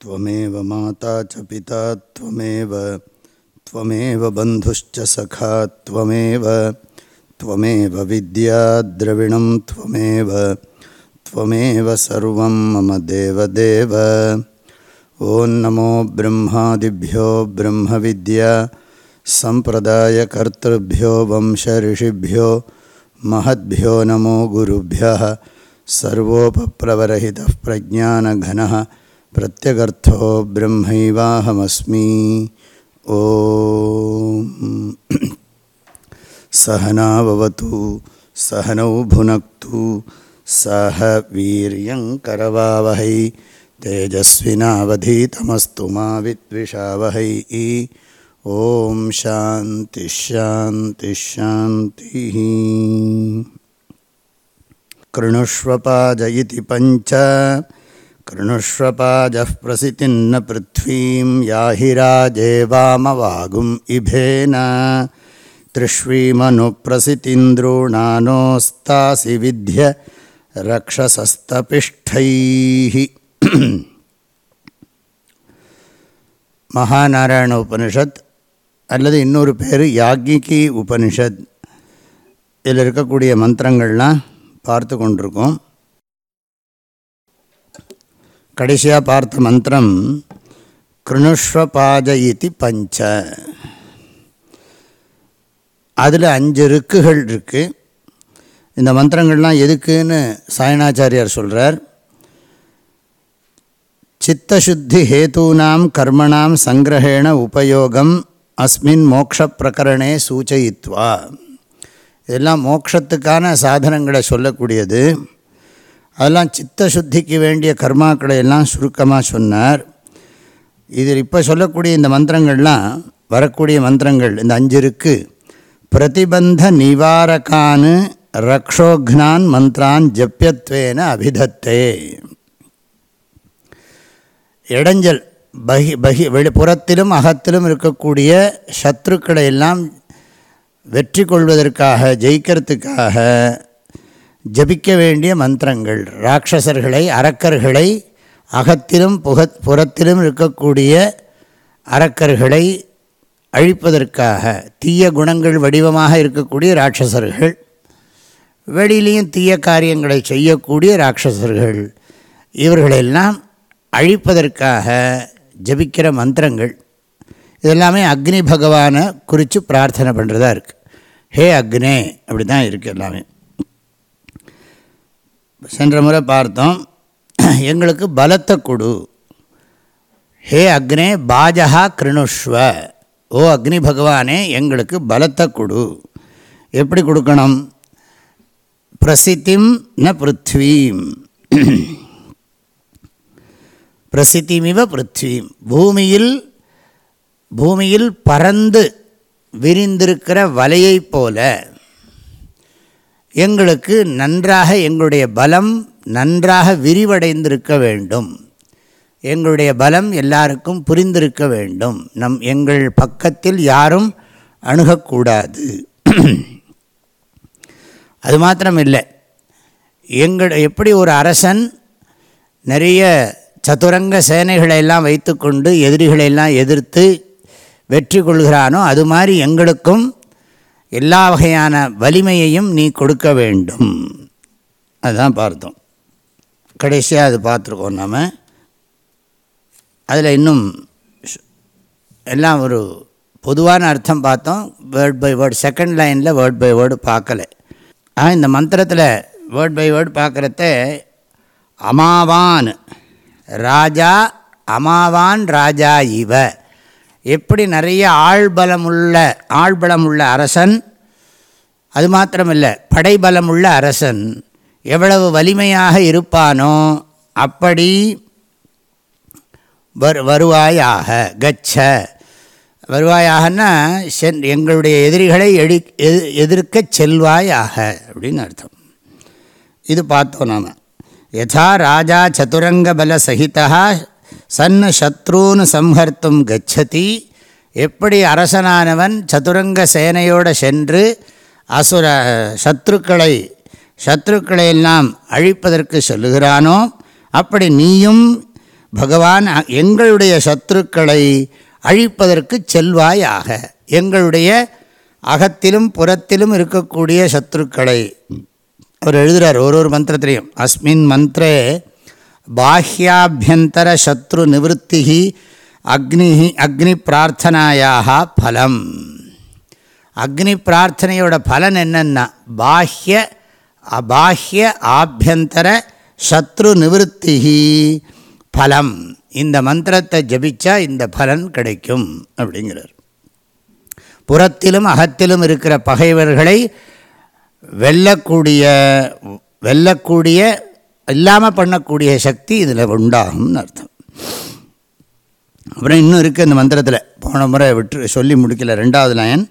त्वमेव माता च पिता त्वमेव त्वमेव बन्धुश्च सखा त्वमेव त्वमेव विद्या द्रविणं त्वमेव त्वमेव सर्वं मम देवदेव ॐ नमो ब्रह्मादिभ्यो ब्रह्मविद्या सम्प्रदायकर्तृभ्यो वंशऋषिभ्यो महद्भ्यो नमो गुरुभ्यः सर्वोपप्लवरहितः प्रज्ञानघनः प्रत्यगर्थो ब्रह्मैवाहमस्मि। ॐ सहनाववतु, सहनौ भुनक्तु, सह वीर्यङ्करवावहै तेजस्विनावधीतमस्तु मा विद्विषावहै। ॐ शान्तिश्शान्तिश्शान्तिः कृणुष्वपाज इति पञ्च। कृणुष्वपाजः प्रसितिन्न पृथ्वीं याहि राजे वामवागुम् इभेन। त्रिष्वीमनुप्रसितीन्द्रोणानोस्तासि विद्य रक्षसस्तपिष्ठैः। மகாநாராயண உபனிஷத் அல்லது இன்னொரு பேர் யாக்ஞிகி உபனிஷத். இதில் இருக்கக்கூடிய மந்திரங்கள்லாம் பார்த்து கொண்டிருக்கோம். கடைசியாக பார்த்த மந்திரம் கிருணுஷ்வபாஜயிதி பஞ்ச அதில் அஞ்சு ருக்குகள் இருக்குது இந்த மந்திரங்கள்லாம் எதுக்குன்னு சாயணாச்சாரியார் சொல்கிறார் சித்தசுத்தி ஹேத்தூனாம் கர்மணாம் சங்கிரகேண உபயோகம் அஸ்மின் மோக்ஷ பிரகரணே சூச்சயித்வா. இதெல்லாம் மோக்ஷத்துக்கான சாதனங்களை சொல்லக்கூடியது. அதெல்லாம் சித்தசுத்திக்கு வேண்டிய கர்மாக்களை எல்லாம் சுருக்கமாக சொன்னார். இதில் இப்போ சொல்லக்கூடிய இந்த மந்திரங்கள்லாம் வரக்கூடிய மந்திரங்கள் இந்த அஞ்சு இருக்கு. பிரதிபந்த நிவாரகான் ரக்ஷோக்னான் மந்த்ரான் ஜப்பியத்வேன அபிதத்தே. இடைஞ்சல் பகி பகி வெளி புறத்திலும் அகத்திலும் இருக்கக்கூடிய சத்ருக்களை எல்லாம் வெற்றி கொள்வதற்காக ஜெயிக்கிறதுக்காக ஜபிக்க வேண்டிய மந்திரங்கள். ராட்சசர்களை அரக்கர்களை அகத்திலும் புக புறத்திலும் இருக்கக்கூடிய அரக்கர்களை அழிப்பதற்காக தீய குணங்கள் வடிவமாக இருக்கக்கூடிய ராட்சசர்கள் வெளியிலையும் தீய காரியங்களை செய்யக்கூடிய ராட்சசர்கள் இவர்களெல்லாம் அழிப்பதற்காக ஜபிக்கிற மந்திரங்கள் இதெல்லாமே அக்னி பகவானை குறித்து பிரார்த்தனை பண்ணுறதா இருக்குது ஹே அக்னே அப்படி தான் இருக்குது எல்லாமே. சென்ற முறை பார்த்தோம் எங்களுக்கு பலத்தை கொடு. ஹே அக்னே பாஜகா கிருணுஷ்வ. ஓ அக்னி பகவானே எங்களுக்கு பலத்தை கொடு. எப்படி கொடுக்கணும்? பிரசித்திம் ந பிருத்வீம். பிரசித்திமிவ பிருத்வீம் பூமியில் பூமியில் பறந்து விரிந்திருக்கிற வலையைப் போல எங்களுக்கு நன்றாக எங்களுடைய பலம் நன்றாக விரிவடைந்திருக்க வேண்டும். எங்களுடைய பலம் எல்லாருக்கும் புரிந்திருக்க வேண்டும். நம் எங்கள் பக்கத்தில் யாரும் அணுகக்கூடாது. அது மாத்திரம் இல்லை எங்கள் எப்படி ஒரு அரசன் நிறைய சதுரங்க சேனைகளை எல்லாம் வைத்துக்கொண்டு எதிரிகளையெல்லாம் எதிர்த்து வெற்றி கொள்கிறானோ அது மாதிரி எங்களுக்கும் எல்லா வகையான வலிமையையும் நீ கொடுக்க வேண்டும். அதுதான் பார்த்தோம். கடைசியாக அது பார்த்துருக்கோம் நாம். அதில் இன்னும் எல்லாம் ஒரு பொதுவான அர்த்தம் பார்த்தோம். வேர்ட் பை வேர்டு செகண்ட் லைனில் வேர்ட் பை வேர்டு பார்க்கலை. ஆனால் இந்த மந்திரத்தில் வேர்ட் பை வேர்டு பார்க்குறத அமாவான் ராஜா அமாவான் ராஜா இவ. எப்படி நிறைய ஆழ்பலமுள்ள ஆழ்பலமுள்ள அரசன்? அது மாத்திரமில்லை படைபலமுள்ள அரசன். எவ்வளவு வலிமையாக இருப்பானோ அப்படி வரு வருவாயாக கச்ச. வருவாயாகன்னா சென் எங்களுடைய எதிரிகளை எடி எதிர்க்க எதிர்க்கச் செல்வாயாக அப்படின்னு அர்த்தம். இது பார்த்தோம் நாம். யதா ராஜா சதுரங்கபலசகிதா சன் சத்ரூன் சம்ஹர்த்தும் கச்சதி எப்படி அரசனானவன் சதுரங்க சேனையோடு சென்று அசுர சத்ருக்களை சத்ருக்களை எல்லாம் அழிப்பதற்கு சொல்லுகிறானோ? அப்படி நீயும் பகவான் எங்களுடைய சத்ருக்களை அழிப்பதற்கு செல்வாயாக. எங்களுடைய அகத்திலும் புறத்திலும் இருக்கக்கூடிய சத்ருக்களை. அவர் எழுதுகிறார் ஒரு ஒரு மந்திரத்திலையும். அஸ்மின் மந்திரே பாஹ்யாபியந்தர சத்ரு நிவத்தி அக்னி அக்னி பிரார்த்தனாயாக பலம். அக்னி பிரார்த்தனையோட பலன் என்னென்னா பாஹ்ய அபாஹ்ய ஆபியந்தர சத்ரு நிவத்தி பலம். இந்த மந்திரத்தை ஜபிச்சா இந்த பலன் கிடைக்கும் அப்படிங்கிறார். புறத்திலும் அகத்திலும் இருக்கிற பகைவர்களை வெல்லக்கூடிய வெல்லக்கூடிய இல்லாமல் பண்ணக்கூடிய சக்தி இதில் உண்டாகும்னு அர்த்தம். அப்புறம் இன்னும் இருக்குது இந்த மந்திரத்தில். போன முறை விட்டு சொல்லி முடிக்கல. ரெண்டாவது லயன்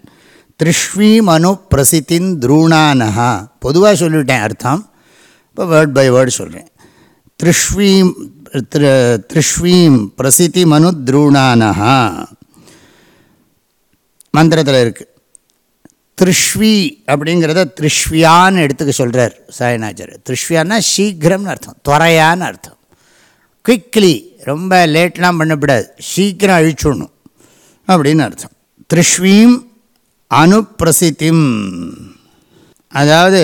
திருஷ்வி மனு பிரசித்தின் துரூணானஹா. பொதுவாக சொல்லிவிட்டேன் அர்த்தம். இப்போ வேர்ட் பை வேர்டு சொல்கிறேன் திருஷ்வீம் திருஷ்வீம் பிரசித்தி மனு துரூணானஹா. மந்திரத்தில் இருக்குது திருஷ்வி அப்படிங்கிறத திருஷ்வியான்னு எடுத்துக்க சொல்கிறார் சாயனாச்சர் திருஷ்வியான்னா சீக்கிரம்னு அர்த்தம். துறையான்னு அர்த்தம். குவிக்லி ரொம்ப லேட்லாம் பண்ணக்கூடாது. சீக்கிரம் அழிச்சுடணும் அப்படின்னு அர்த்தம். திருஷ்வீம் அனுப்பிரசித்திம். அதாவது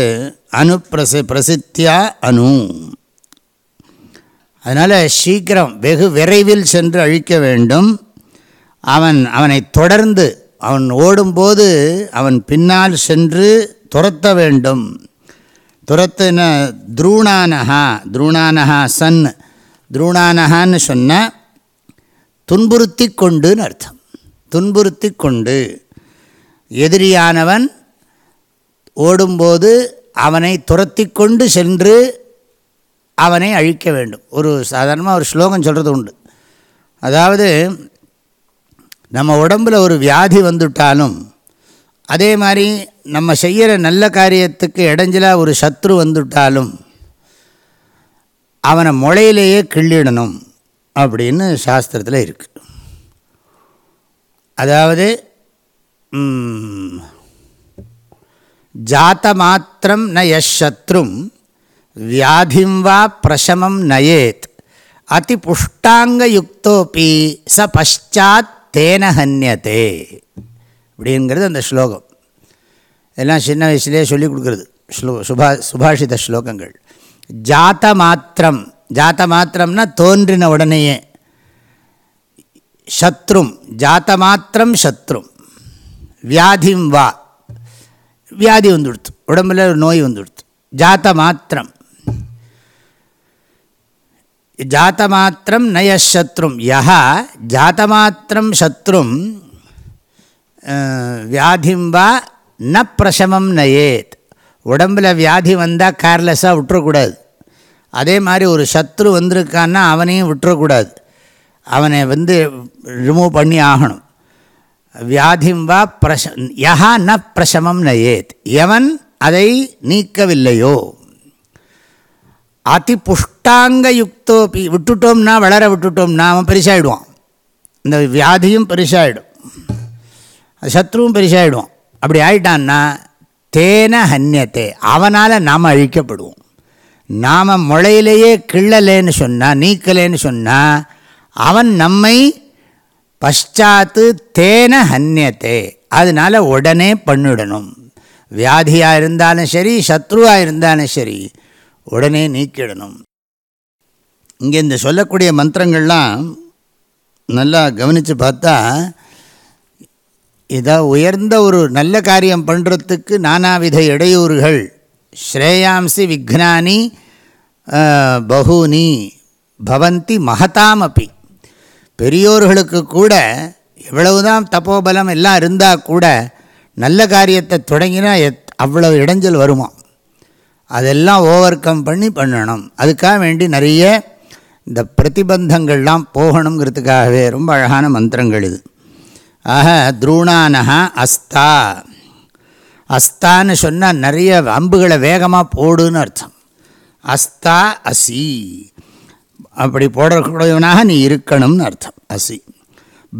அனுப்பிரசி பிரசித்தியா அணு அதனால் சீக்கிரம் வெகு விரைவில் சென்று அழிக்க வேண்டும். அவன் அவனை தொடர்ந்து அவன் ஓடும்போது அவன் பின்னால் சென்று துரத்த வேண்டும். துரத்தின துருணானஹா துருணானஹா சன் துருணானஹான்னு சொன்னால் துன்புறுத்தி கொண்டுன்னு அர்த்தம். துன்புறுத்தி கொண்டு எதிரியானவன் ஓடும்போது அவனை துரத்தி கொண்டு சென்று அவனை அழிக்க வேண்டும். ஒரு சாதாரணமாக ஒரு ஸ்லோகம் சொல்கிறது உண்டு. அதாவது நம்ம உடம்பில் ஒரு வியாதி வந்துட்டாலும் அதே மாதிரி நம்ம செய்கிற நல்ல காரியத்துக்கு இடைஞ்சலாக ஒரு சத்ரு வந்துட்டாலும் அவனை முளையிலேயே கிள்ளிடணும் அப்படின்னு சாஸ்திரத்தில் இருக்குது அதாவது ஜாத்த மாத்திரம் ந யத்ரும் வியாதிம் வா பிரசமம் நயேத் அதி புஷ்டாங்கயுக்தோப்பி ச பஷாத் தேன ஹன்யத்தே அப்படிங்கிறது அந்த ஸ்லோகம். எல்லாம் சின்ன வயசுலேயே சொல்லிக் கொடுக்குறது. ஸ்லோ சுபா சுபாஷித ஸ்லோகங்கள். ஜாத்த மாத்திரம் ஜாத்த மாத்திரம்னா தோன்றின உடனேயே. சத்ரும் ஜாத்த மாத்திரம் சத்ரும். வியாதிம் வா. வியாதி வந்துடுத்து. உடம்புல நோய் வந்துடுத்து. ஜாத்த மாத்திரம். ஜாத்தமாத்திரம் நயசத்ரும் யா ஜாத்தமாத்திரம் சத்ரும் வியாதிம் வா ந பிரசமம் நயேத். உடம்பில் வியாதி வந்தால் கேர்லெஸ்ஸாக விட்டுறக்கூடாது. அதே மாதிரி ஒரு சத்ரு வந்திருக்கான்னா அவனையும் விட்டுறக்கூடாது. அவனை வந்து ரிமூவ் பண்ணி ஆகணும். வியாதிம் வா பிரச யஹா ந பிரசமம் நயேத். எவன் அதை நீக்கவில்லையோ. அதி புஷ்டாங்க யுக்தோப்பி விட்டுட்டோம்னா வளர விட்டுட்டோம்னா அவன் பெருசாகிடுவான் இந்த வியாதியும் பெருசாகிடும் சத்ருவும் பெருசாகிடுவான் அப்படி ஆயிட்டான்னா தேன ஹன்யத்தை அவனால் நாம் அழிக்கப்படுவோம். நாம் முளையிலேயே கிள்ளலேன்னு சொன்னால் நீக்கலேன்னு சொன்னால் அவன் நம்மை பஷாத்து தேன ஹன்யத்தை அதனால் உடனே பண்ணிடணும். வியாதியாக இருந்தாலும் சரி சத்ருவாக இருந்தாலும் சரி உடனே நீக்கிடணும். இங்கே இந்த சொல்லக்கூடிய மந்திரங்கள்லாம் நல்லா கவனித்து பார்த்தா இதை உயர்ந்த ஒரு நல்ல காரியம் பண்ணுறதுக்கு நானாவித இடையூறுகள். ஸ்ரேயாம்சி விக்னானி பகூனி பவந்தி மகதாம் அப்பி பெரியோர்களுக்கு கூட எவ்வளவுதான் தப்போபலம் எல்லாம் இருந்தால் கூட நல்ல காரியத்தை தொடங்கினா எத் அவ்வளவு இடைஞ்சல் வருமா அதெல்லாம் ஓவர் கம் பண்ணி பண்ணணும். அதுக்காக வேண்டி நிறைய இந்த பிரதிபந்தங்கள்லாம் போகணுங்கிறதுக்காகவே ரொம்ப அழகான மந்திரங்கள் இது. ஆக துரூணானஹா அஸ்தா. அஸ்தான்னு சொன்னால் நிறைய அம்புகளை வேகமாக போடுன்னு அர்த்தம். அஸ்தா அசி. அப்படி போடக்கூடியவனாக நீ இருக்கணும்னு அர்த்தம். அசி.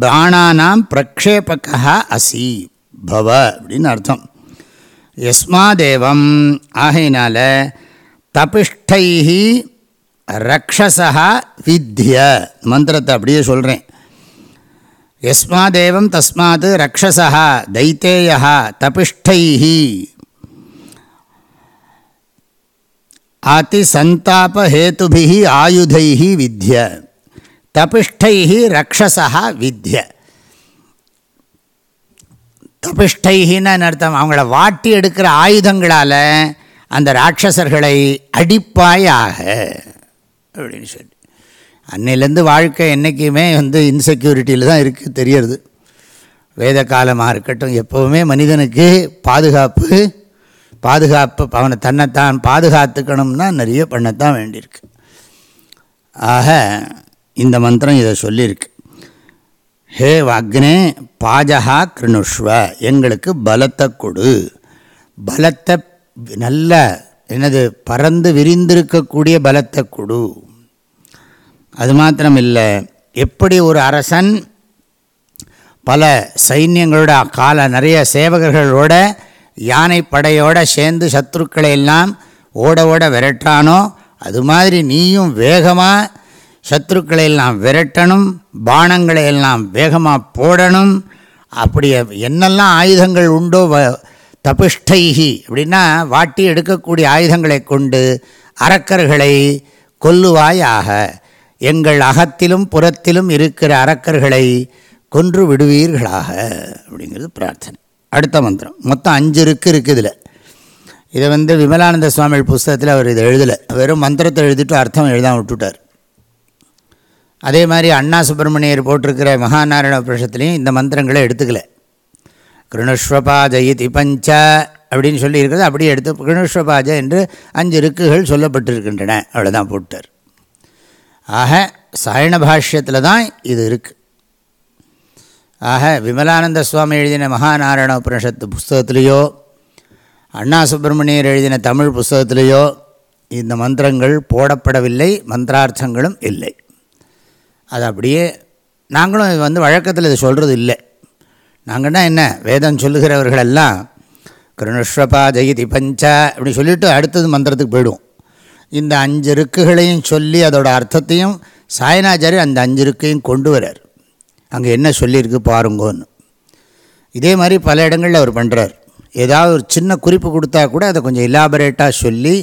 பிராணானாம் பிரக்ஷேபக்கா அசி. பவ அப்படின்னு அர்த்தம். எஸ்மாதேவம் ஆகையினால தபிஷ்டைஹி ரக்ஷசா வித்ய மந்திரத்தை அப்படியே சொல்கிறேன் எஸ்மாதேவம் தஸ்மாத் ரக்ஷசா தைத்தேயா தபிஷ்டைஹி அதிசந்தாபேத்துபி ஆயுதை வித்ய தபிஷ்டைஹி ரக்ஷசா வித்ய தபிஷ்டைன்னு அர்த்தம்? அவங்கள வாட்டி எடுக்கிற ஆயுதங்களால் அந்த ராட்சசர்களை அடிப்பாயாக. அப்படின்னு சொல்லி. அன்னையிலேருந்து வாழ்க்கை என்றைக்குமே வந்து இன்செக்யூரிட்டியில் தான் இருக்குது தெரியறது. வேத காலமாக இருக்கட்டும் எப்போவுமே மனிதனுக்கு பாதுகாப்பு பாதுகாப்பு அவனை தன்னைத்தான் பாதுகாத்துக்கணும்னா நிறைய பண்ணத்தான் வேண்டியிருக்கு. ஆக இந்த மந்திரம் இதை சொல்லியிருக்கு. ஹே அக்னே பாஜகா கிருணுஷ்வ எங்களுக்கு பலத்தை கொடு. பலத்தை நல்ல என்னது பறந்து விரிந்திருக்கக்கூடிய பலத்தை கொடு. அது மாத்திரம் இல்லை எப்படி ஒரு அரசன் பல சைன்யங்களோட கால நிறைய சேவகர்களோட யானை படையோடு சேர்ந்து சத்ருக்களை எல்லாம் ஓட ஓட விரட்டானோ அது மாதிரி நீயும் வேகமாக சத்ருக்களை எல்லாம் விரட்டணும் பானங்களை எல்லாம் வேகமாக போடணும். அப்படி என்னெல்லாம் ஆயுதங்கள் உண்டோ வ தபிஷ்டைகி அப்படின்னா வாட்டி எடுக்கக்கூடிய ஆயுதங்களை கொண்டு அரக்கர்களை கொல்லுவாயாக. எங்கள் அகத்திலும் புறத்திலும் இருக்கிற அரக்கர்களை கொன்று விடுவீர்களாக அப்படிங்கிறது பிரார்த்தனை. அடுத்த மந்திரம். மொத்தம் அஞ்சு இருக்கு இருக்குது இதில். இதை வந்து விமலானந்த சுவாமி புஸ்தகத்தில் அவர் இதை எழுதலை. வெறும் மந்திரத்தை எழுதிட்டு அர்த்தம் எழுதாமல் விட்டுட்டார். அதே மாதிரி அண்ணா சுப்பிரமணியர் போட்டிருக்கிற மகாநாராயண உபரிஷத்துலேயும் இந்த மந்திரங்களை எடுத்துக்கல. கிருணுஷ்வபாஜயிதி பஞ்ச அப்படின்னு சொல்லியிருக்கிறது அப்படியே எடுத்து கிருணுஷ்வபாஜ என்று அஞ்சு ருக்குகள் சொல்லப்பட்டிருக்கின்றன. அவ்வளோதான் போட்டார். ஆக சாயண பாஷ்யத்தில் தான் இது இருக்குது ஆக விமலானந்த சுவாமி எழுதின மகாநாராயண உபனிஷத்து புஸ்தகத்திலேயோ அண்ணா சுப்பிரமணியர் எழுதின தமிழ் புஸ்தகத்திலேயோ இந்த மந்திரங்கள் போடப்படவில்லை மந்திரார்த்தங்களும் இல்லை. அது அப்படியே நாங்களும் இது வந்து வழக்கத்தில் இது சொல்கிறது இல்லை நாங்கள்னா என்ன? வேதம் சொல்லுகிறவர்களெல்லாம் கிருணுஷ்வபா ஜெயதி பஞ்சா அப்படி சொல்லிவிட்டு அடுத்தது மந்திரத்துக்கு போயிடுவோம். இந்த அஞ்சு ருக்குகளையும் சொல்லி அதோட அர்த்தத்தையும் சாயனாச்சாரி அந்த அஞ்சு ருக்கையும் கொண்டு வரார் அங்கே என்ன சொல்லியிருக்கு பாருங்கோன்னு. இதே மாதிரி பல இடங்களில் அவர் பண்ணுறார் ஏதாவது ஒரு சின்ன குறிப்பு கொடுத்தா கூட அதை கொஞ்சம் இலாபரேட்டாக சொல்லி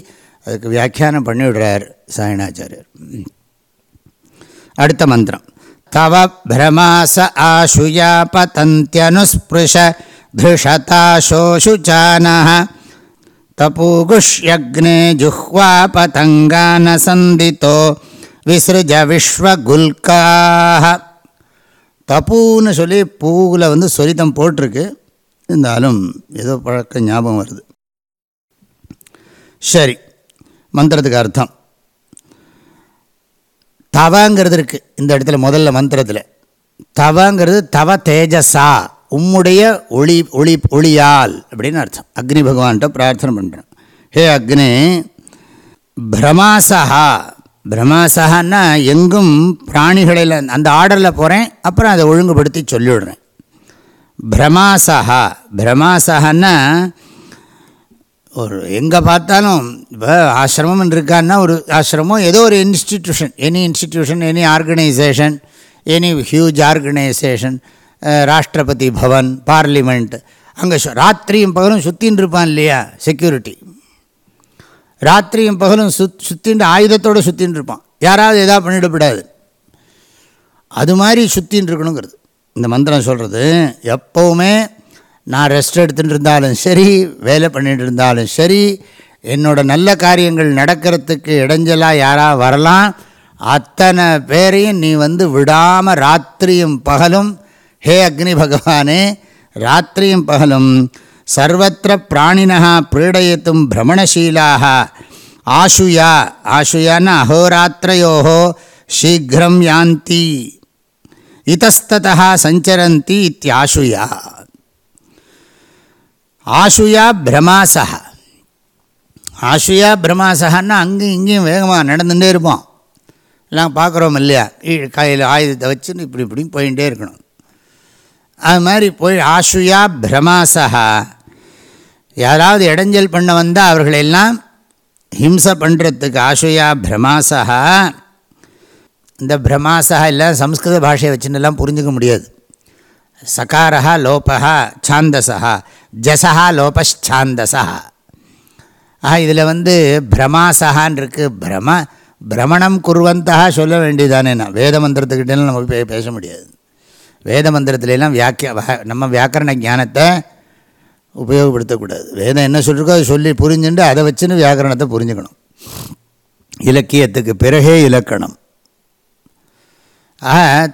அதுக்கு வியாக்கியானம் பண்ணிவிடுறார் சாயனாச்சாரியர். அடுத்த மந்திரம். தவ பிரமாச ஆசுயா பதந்தியனுஸ்பிருஷ திருஷதாசோஷுச்சான தபூகுஷ்யக்னே ஜுஹ்வா பதங்கான சந்தித்தோ விசிருஜ விஸ்வகுல்காக தப்புன்னு சொல்லி பூவில் வந்து சொரிதம் போட்டிருக்கு. இருந்தாலும் ஏதோ பழக்க ஞாபகம் வருது. சரி மந்திரத்துக்கு அர்த்தம். தவங்கிறது இருக்குது இந்த இடத்துல முதல்ல மந்திரத்தில். தவங்கிறது தவ தேஜஸா உம்முடைய ஒளி ஒளி ஒளியால் அப்படின்னு அர்த்தம். அக்னி பகவான்கிட்ட பிரார்த்தனை பண்ணுறேன் ஹே அக்னி பிரமாசஹா. பிரமாசகான்னா எங்கும் பிராணிகளில் அந்த ஆர்டரில் போகிறேன் அப்புறம் அதை ஒழுங்குபடுத்தி சொல்லிவிடுறேன். பிரமாசஹா. பிரமாசகன்னா ஒரு எங்கே பார்த்தாலும் இப்போ ஆசிரமம் இருக்கான்னா ஒரு ஆசிரமம் ஏதோ ஒரு institution any institution any organisation any huge organisation Rashtrapati Bhavan parliament அங்கே ராத்திரியும் பகலும் சுற்றின்னு இருப்பான் இல்லையா செக்யூரிட்டி ராத்திரியும் பகலும் சுத் சுற்றின்னு ஆயுதத்தோடு சுற்றின்னு இருப்பான். யாராவது எதாவது பண்ணிடக்கூடாது. அது மாதிரி சுற்றின்னு இருக்கணுங்கிறது. இந்த மந்திரம் சொல்கிறது எப்போவுமே நான் ரெஸ்ட் எடுத்துகிட்டு இருந்தாலும் சரி வேலை பண்ணிகிட்டு இருந்தாலும் சரி என்னோடய நல்ல காரியங்கள் நடக்கிறதுக்கு இடைஞ்சலாக யாராக வரலாம் அத்தனை பேரையும் நீ வந்து விடாமல் ராத்திரியும் பகலும் ஹே அக்னி பகவானே ராத்திரியும் பகலும் சர்வத்திர பிராணினா பிரீடயத்தும் பிரமணசீலாக. ஆஷுயா ஆஷுயான்னு அஹோராத்திரையோ சீக்கிரம் யாந்தி. இத்தஸ்தா சஞ்சரந்தி இத்தியாசுயா. ஆசுயா பிரமாசா ஆசுயா பிரமாசகன்னா அங்கேயும் இங்கேயும் வேகமாக நடந்துகிட்டே இருப்போம். எல்லாம் பார்க்குறோம் இல்லையா? கையில் ஆயுதத்தை வச்சுன்னு இப்படி இப்படி போயிட்டே இருக்கணும். அது மாதிரி போய் ஆசுயா பிரமாசா யாராவது இடைஞ்சல் பண்ண வந்தால் அவர்களெல்லாம் ஹிம்சை பண்ணுறதுக்கு ஆசுயா பிரமாசா இந்த பிரமாசா இல்லை சம்ஸ்கிருத பாஷையை வச்சுன்னெல்லாம் புரிஞ்சுக்க முடியாது. சகாரா லோபா சாந்தசா ஜசா லோபச்சாந்தசா ஆஹா இதில் வந்து பிரமாசகான் இருக்குது பிரம பிரமணம் குருவந்தா சொல்ல வேண்டியதானே நான். வேத மந்திரத்துக்கிட்டேலாம் நம்ம பே பேச முடியாது. வேத மந்திரத்துலலாம் வியாக்கிய நம்ம வியாக்கரண ஞானத்தை உபயோகப்படுத்தக்கூடாது. வேதம் என்ன சொல்லிருக்கோ அதை சொல்லி புரிஞ்சுட்டு அதை வச்சுன்னு வியாக்கரணத்தை புரிஞ்சுக்கணும். இலக்கியத்துக்கு பிறகே இலக்கணம்.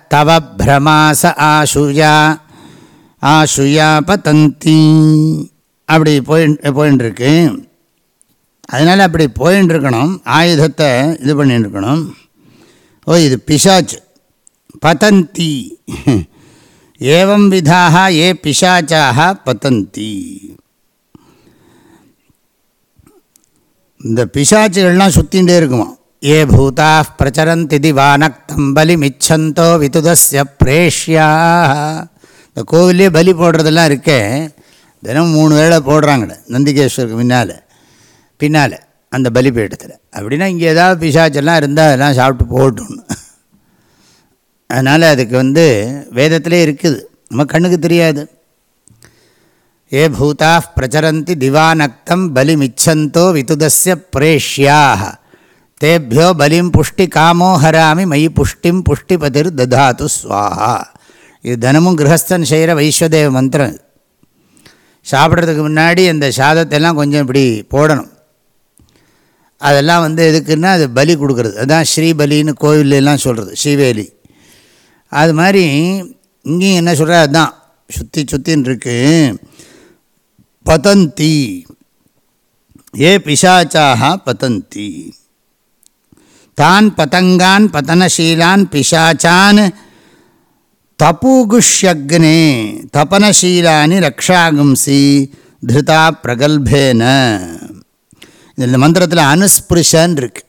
தவ பிரமாச ஆசுயா ஆசுயா பதந்தி அப்படி போய் போயின்ட்டுருக்கு அதனால் அப்படி போயின்னு இருக்கணும் ஆயுதத்தை இது பண்ணின்னு இருக்கணும் ஓ இது பிசாச்சு பதந்தி. ஏவம் விதாக ஏ பிசாச்சாக பதந்தி. இந்த பிசாச்சுகள்லாம் சுற்றிகிட்டே இருக்குமா ஏ பூதா பிரச்சரந்தி திவானக்தம் பலி மிச்சந்தோ விதுதஸ்ய பிரேஷ்யா இந்த கோவிலே பலி போடுறதெல்லாம் இருக்கே. தினம் மூணு வேளை போடுறாங்கட நந்திகேஸ்வருக்கு முன்னால் பின்னால் அந்த பலிபீடத்தில். அப்படின்னா இங்கே ஏதாவது பிசாச்செல்லாம் இருந்தால் அதெல்லாம் சாப்பிட்டு போகட்டும்னு அதனால் அதுக்கு வந்து வேதத்திலே இருக்குது. நம்ம கண்ணுக்கு தெரியாது. ஏ பூதா பிரச்சரந்தி திவானக்தம் பலிமிச்சந்தோ விதுதஸ்ய பிரேஷ்யாக தேபியோ பலிம் புஷ்டி காமோ ஹராமி மயி புஷ்டிம் புஷ்டிபதிர் ததாத்து ஸ்வாஹா இது தினமும் கிரகஸ்தன் செய்கிற வைஸ்வதேவ மந்திரம் சாப்பிட்றதுக்கு முன்னாடி அந்த சாதத்தெல்லாம் கொஞ்சம் இப்படி போடணும். அதெல்லாம் வந்து எதுக்குன்னா அது பலி கொடுக்குறது. அதுதான் ஸ்ரீபலின்னு கோவில்லாம் சொல்கிறது ஸ்ரீவேலி. அது மாதிரி இங்கேயும் என்ன சொல்கிற அதுதான் சுற்றி சுற்றின்னு இருக்கு. பதந்தி. ஏ பிசாச்சாக பதந்தி. தான் பதங்கான் பதனசீலான் பிசாச்சான் தபூகுஷ்யக்னே தபனசீலானி ரக்ஷாகும்சி திருதா பிரகல்பேன. இந்த மந்திரத்தில் அனுஸ்பிருஷன் இருக்கு.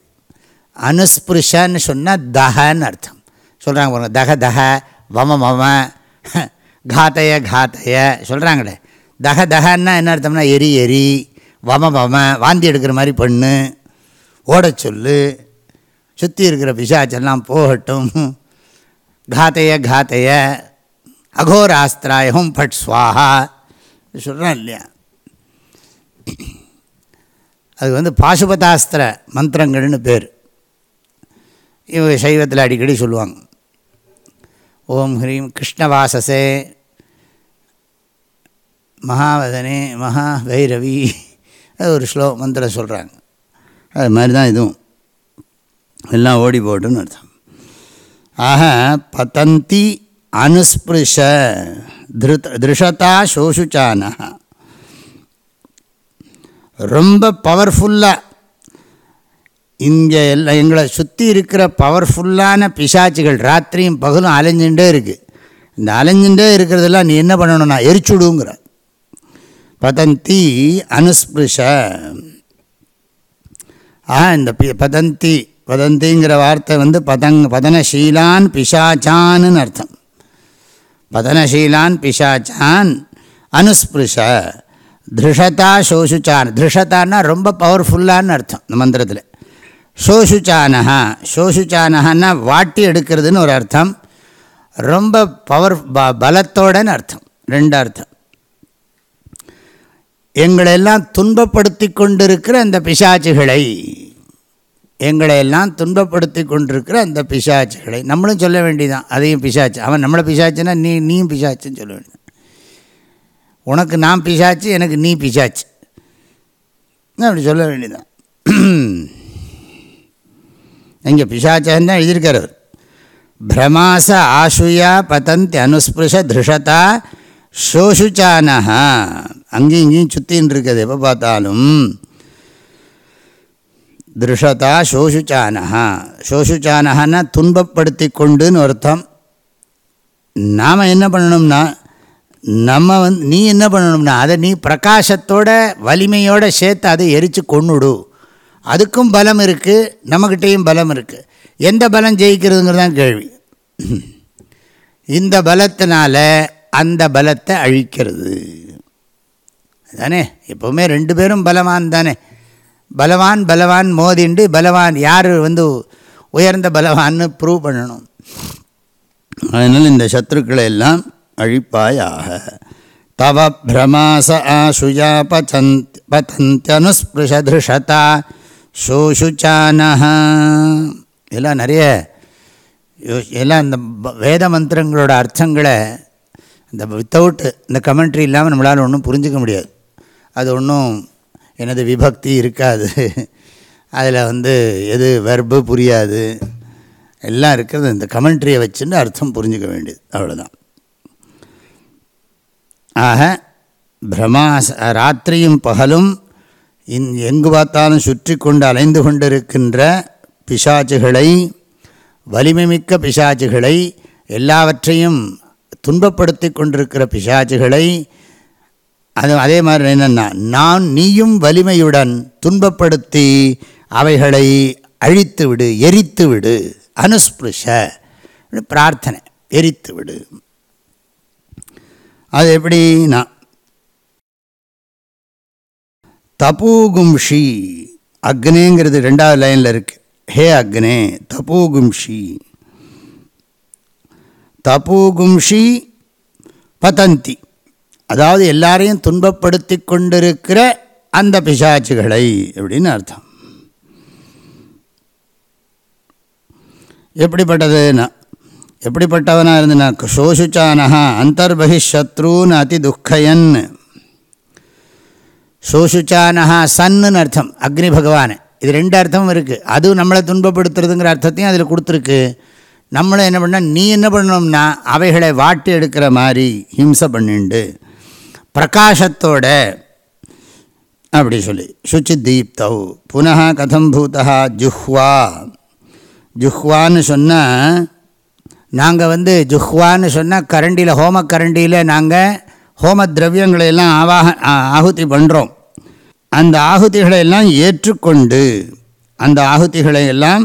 அனுஸ்பிருஷன்னு சொன்னால் தஹன்னு அர்த்தம். சொல்கிறாங்க பாருங்க தக தக வம மம காத்தைய காத்தைய சொல்கிறாங்களே தக தகன்னா என்ன அர்த்தம்னா எரி எரி வம வம வாந்தி எடுக்கிற மாதிரி பண்ணு ஓட சொல்லு சுற்றி இருக்கிற பிசாச்செல்லாம் போகட்டும். காத்தைய காத்தைய அகோராஸ்திராயகம் பட் ஸ்வாஹா. சொல்கிறான் இல்லையா? அது வந்து பாசுபதாஸ்திர மந்திரங்கள்னு பேர். இவங்க சைவத்தில் அடிக்கடி சொல்லுவாங்க. ஓம் ஹ்ரீம் கிருஷ்ணவாசசே மகாவதனே மகா பைரவி அது ஒரு ஸ்லோ மந்திரம் சொல்கிறாங்க அது மாதிரி தான் இதுவும். எல்லாம் ஓடி போட்டுன்னு அர்த்தம். ஆக பதந்தி அனுஸ்பிருஷ திருத திருஷதா சோஷுச்சானா ரொம்ப பவர்ஃபுல்லாக இங்கே எல்லாம் எங்களை சுற்றி இருக்கிற பவர்ஃபுல்லான பிசாச்சுகள் ராத்திரியும் பகலும் அலைஞ்சுட்டே இருக்குது இந்த அலைஞ்சுட்டே இருக்கிறதெல்லாம் நீ என்ன பண்ணணும்னா எரிச்சுடுங்கிற. பதந்தி அனுஸ்பிருஷ. ஆ இந்த பி பதந்தி பதந்திங்கிற வார்த்தை வந்து பதங் பதனசீலான் பிசாச்சான்னு அர்த்தம். பதனசீலான் பிசாச்சான் அனுஸ்பிருஷ திருஷதா சோசுச்சான். திருஷதான்னா ரொம்ப பவர்ஃபுல்லான்னு அர்த்தம் இந்த மந்திரத்தில். சோசுச்சானஹா சோசுச்சானஹான்னா வாட்டி எடுக்கிறதுன்னு ஒரு அர்த்தம். ரொம்ப பவர் ப பலத்தோடன்னு அர்த்தம். ரெண்டு அர்த்தம். எங்களெல்லாம் துன்பப்படுத்தி கொண்டிருக்கிற அந்த பிசாச்சுகளை எங்களையெல்லாம் துன்பப்படுத்தி கொண்டிருக்கிற அந்த பிசாச்சுகளை நம்மளும் சொல்ல வேண்டியதான் அதையும் பிசாச்சு. அவன் நம்மளை பிசாச்சுன்னா நீ நீயும் பிசாச்சுன்னு சொல்ல வேண்டியது உனக்கு நான் பிசாச்சு எனக்கு நீ பிசாச்சு. அப்படி சொல்ல வேண்டியதான் இங்கே பிசாச்சன் தான் எழுதியிருக்கார் பிரமாச ஆசுயா பதந்தி அனுஸ்பிருஷ திருஷதா சோஷுச்சானஹா அங்கேயும் இங்கேயும் சுத்தின்னு இருக்குது எப்போ பார்த்தாலும். திருஷதா சோஷுச்சானஹா. சோஷுச்சானஹான்னா துன்பப்படுத்தி கொண்டுன்னு அர்த்தம். நாம் என்ன பண்ணணும்னா நம்ம வந்து நீ என்ன பண்ணணும்னா அதை நீ பிரகாசத்தோட வலிமையோடு சேர்த்து அதை எரித்து கொண்டுடு அதுக்கும் பலம் இருக்குது நம்மக்கிட்டேயும் பலம் இருக்குது எந்த பலம் ஜெயிக்கிறதுங்கிறது தான் கேள்வி. இந்த பலத்தினால அந்த பலத்தை அழிக்கிறது. தானே எப்போவுமே ரெண்டு பேரும் பலவான் தானே பலவான் பலவான் மோதிண்டு பலவான் யார் வந்து உயர்ந்த பலவான்னு ப்ரூவ் பண்ணணும். அதனால் இந்த சத்ருக்களை எல்லாம் அழிப்பாயாக. தவ பிரமாச ஆசுயா பச்சந்த் பதந்தனுஸ்பிருஷதிருஷதா சோஷுச்சானஹ எல்லாம் நிறைய எல்லாம் இந்த வேத மந்திரங்களோட அர்த்தங்களை இந்த வித்தவுட் இந்த கமெண்ட்ரி இல்லாமல் நம்மளால் ஒன்றும் புரிஞ்சுக்க முடியாது. அது ஒன்றும் எனது விபக்தி இருக்காது. அதில் வந்து எது வெர்பு புரியாது. எல்லாம் இருக்கிறது இந்த கமெண்ட்ரியை வச்சுன்னு அர்த்தம் புரிஞ்சுக்க வேண்டியது. அவ்வளோதான் ஆக பிரமா ராத்திரியும் பகலும் இந் எங்கு பார்த்தாலும் சுற்றி கொண்டு அலைந்து கொண்டிருக்கின்ற பிசாச்சுகளை வலிமைமிக்க பிசாச்சுகளை எல்லாவற்றையும் துன்பப்படுத்தி கொண்டிருக்கிற பிசாச்சுகளை அது அதே மாதிரி என்னென்னா நான் நீயும் வலிமையுடன் துன்பப்படுத்தி அவைகளை அழித்து விடு எரித்து விடு அனுஸ்பிருஷ பிரார்த்தனை எரித்து விடு அது எப்படின்னா தபூகும்ஷி அக்னேங்கிறது ரெண்டாவது லைனில் இருக்கு. ஹே அக்னே தபூகும்ஷி. தபூகும்ஷி பதந்தி. அதாவது எல்லாரையும் துன்பப்படுத்தி கொண்டிருக்கிற அந்த பிசாச்சுகளை அப்படின்னு அர்த்தம். எப்படிப்பட்டதுன்னா எப்படிப்பட்டவனாக இருந்தனா சோஷுச்சானஹா சத்ருன்னு அதி துக்கயன் சோசுச்சானஹா சன்னு அர்த்தம் அக்னி பகவான். இது ரெண்டு அர்த்தமும் இருக்குது அதுவும் நம்மளை துன்பப்படுத்துறதுங்கிற அர்த்தத்தையும் அதில் கொடுத்துருக்கு. நம்மளும் என்ன பண்ணால் நீ என்ன பண்ணணும்னா அவைகளை வாட்டி எடுக்கிற மாதிரி ஹிம்சை பண்ணிண்டு பிரகாசத்தோட அப்படி சொல்லி. சுச்சி தீப்தௌ புனः கதம் பூதா ஜுஹ்வா. ஜுஹ்வான்னு சொன்னால் நாங்கள் வந்து ஜுஹ்வான்னு சொன்னால் கரண்டியில் ஹோம கரண்டியில் நாங்கள் ஹோம திரவியங்களையெல்லாம் ஆவாக ஆகுதி பண்ணுறோம் அந்த ஆகுதிகளை எல்லாம் ஏற்றுக்கொண்டு அந்த ஆகுதிகளை எல்லாம்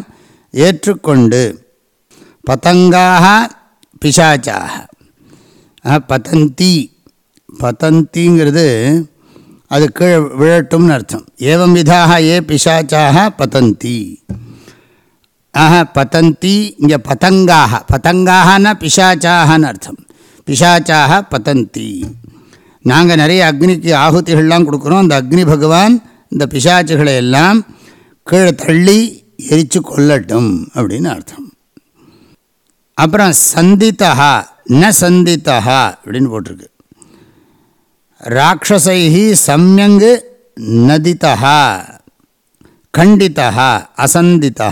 ஏற்றுக்கொண்டு பதங்காக பிசாச்சாக பதந்தி. பதந்திங்கிறது அது கீழே விழட்டும்னு அர்த்தம். ஏவம் விதாக ஏ பிசாச்சாக பதந்தி. ஆஹா பதந்தி இங்கே பதங்காக பதங்காகனா பிசாச்சாகன்னு அர்த்தம். பிசாச்சாக பதந்தி. நாங்கள் நிறைய அக்னிக்கு ஆகுதிகள்லாம் கொடுக்குறோம். அந்த அக்னி பகவான் இந்த பிசாச்சுகளை எல்லாம் கீழே தள்ளி எரித்து கொள்ளட்டும் அப்படின்னு அர்த்தம். அப்புறம் சந்தித்தா ந சந்தித்தா அப்படின்னு போட்டிருக்கு. ராட்சசைஹி சம்யங்கு நதித்தா கண்டித்தா அசந்தித்தா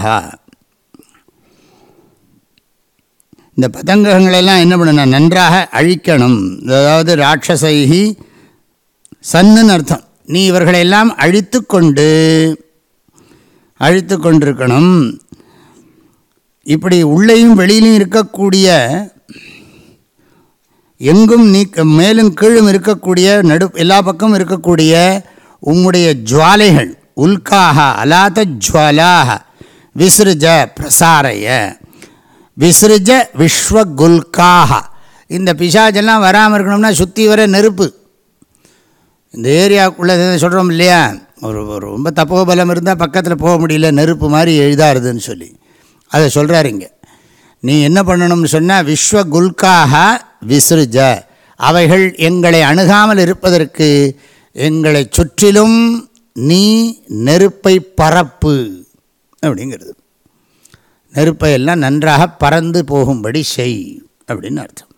இந்த பதங்கங்களெல்லாம் என்ன பண்ணணும் நன்றாக அழிக்கணும். அதாவது ராட்சசைஹி சன்னுன்னு அர்த்தம். நீ இவர்களையெல்லாம் அழித்து கொண்டு அழித்து கொண்டிருக்கணும் இப்படி உள்ளேயும் வெளியிலும் இருக்கக்கூடிய எங்கும் நீ மேலும் கீழும் இருக்கக்கூடிய நடு எல்லா பக்கமும் இருக்கக்கூடிய உம்முடைய ஜுவாலைகள் உல்காக அலாத ஜுவாலாக விசிருஜ பிரசாரைய விசிருஜ விஸ்வகுல்காக இந்த பிசாஜெல்லாம் வராமல் இருக்கணும்னா சுற்றி வர நெருப்பு. இந்த ஏரியாவுக்குள்ளே சொல்கிறோம் இல்லையா? ஒரு ரொம்ப தப்போபலம் இருந்தால் பக்கத்தில் போக முடியல நெருப்பு மாதிரி எழுதாருதுன்னு சொல்லி. அதை சொல்கிறாருங்க நீ என்ன பண்ணணும்னு சொன்னால் விஸ்வகுல்காக விசிருஜ அவைகள் எங்களை அணுகாமல் இருப்பதற்கு எங்களை சுற்றிலும் நீ நெருப்பை பரப்பு அப்படிங்கிறது. நெருப்பை எல்லாம் நன்றாக பறந்து போகும்படி செய் அப்படின்னு அர்த்தம்.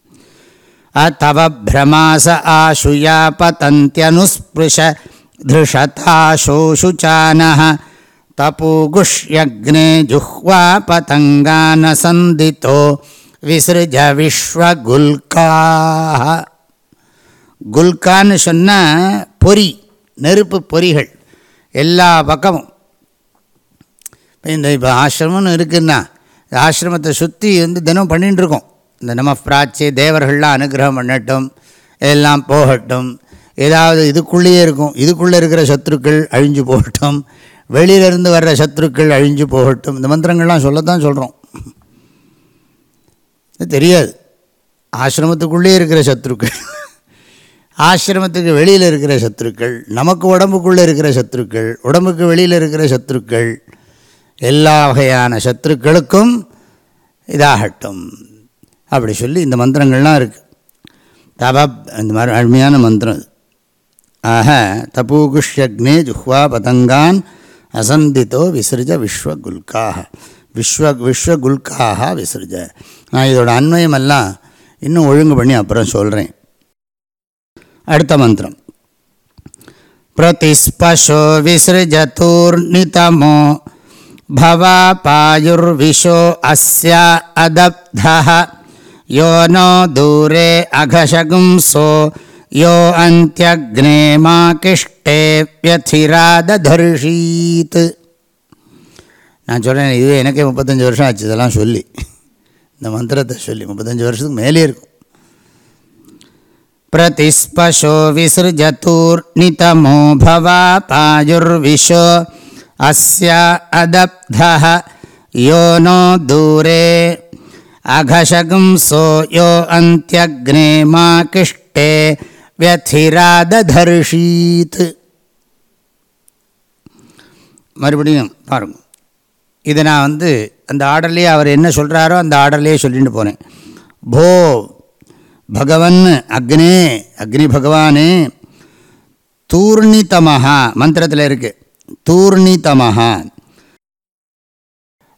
அத்தவ பிரமாச ஆசுயா பதந்தியனுஸ்பிருஷ திருஷதாசோஷுச்சானஹ தபூகுஷ்யக்னே ஜுஹ்வா பதங்கான சந்தித்தோ விசிருஜ விஸ்வகுல்காः குல்கான்னு சொன்னால் பொறி நெருப்பு பொறிகள் எல்லா பக்கமும். இந்த இப்போ ஆசிரமம்னு இருக்குன்னா ஆசிரமத்தை சுற்றி வந்து தினம் பண்ணிட்டுருக்கோம் இந்த நம்ம பிராச்சி தேவர்கள்லாம் அனுகிரகம் பண்ணட்டும் எல்லாம் போகட்டும். ஏதாவது இதுக்குள்ளேயே இருக்கும். இதுக்குள்ளே இருக்கிற சத்துருக்கள் அழிஞ்சு போகட்டும். வெளியிலேருந்து வர்ற சத்ருக்கள் அழிஞ்சு போகட்டும். இந்த மந்திரங்கள்லாம் சொல்லத்தான் சொல்கிறோம் தெரியாது. ஆசிரமத்துக்குள்ளே இருக்கிற சத்ருக்கள் ஆசிரமத்துக்கு வெளியில் இருக்கிற சத்ருக்கள் நமக்கு உடம்புக்குள்ளே இருக்கிற சத்ருக்கள் உடம்புக்கு வெளியில் இருக்கிற சத்ருக்கள் எல்லா வகையான சத்ருக்களுக்கும் இதாகட்டும். அப்படி சொல்லி இந்த மந்திரங்கள்லாம் இருக்குது தப இந்த மாதிரி அருமையான மந்திரம் இது ஆக தபூகுஷ்யக்னே ஜுஹ்வா பதங்கான் அசந்தித்தோ விசிறிஜ விஸ்வகுல்காக விஸ்வ விஸ்வகுல்காக விசிருஜ நான் இதோட அன்வயமெல்லாம் இன்னும் ஒழுங்கு பண்ணி அப்புறம் சொல்கிறேன் அடுத்த மந்திரம் பிரதிஸ்பஷோ விசிருஜதூர்ணிதமோ भवा पायुर्विशो अस्य अदब्धः यो नो दूरे अघशगुंसो यो अन्त्यग्ने मा किष्टे व्यथिरादधर्षीत् நான் சொல்கிறேன் இதுவே எனக்கே முப்பத்தஞ்சு வருஷம் ஆச்சு இதெல்லாம் சொல்லி இந்த மந்திரத்தை சொல்லி முப்பத்தஞ்சு வருஷத்துக்கு மேலே இருக்கும் प्रतिस्पशो विसृजतूर्नितमो भवा पायुर्विशो अस्य अदब्धः यो नो दूरे अघशगुंसो यो अन्त्यग्ने मा किष्टे व्यथिरादधर्षीत् மறுபடியும் பாருங்க இதை நான் வந்து அந்த ஆர்டர்லேயே அவர் என்ன சொல்கிறாரோ அந்த ஆர்டர்லேயே சொல்லிட்டு போனேன். போ பகவன் அக்னே அக்னி பகவானே தூர்ணிதமஹா மந்திரத்தில் இருக்குது தூர்ணிதமஹா.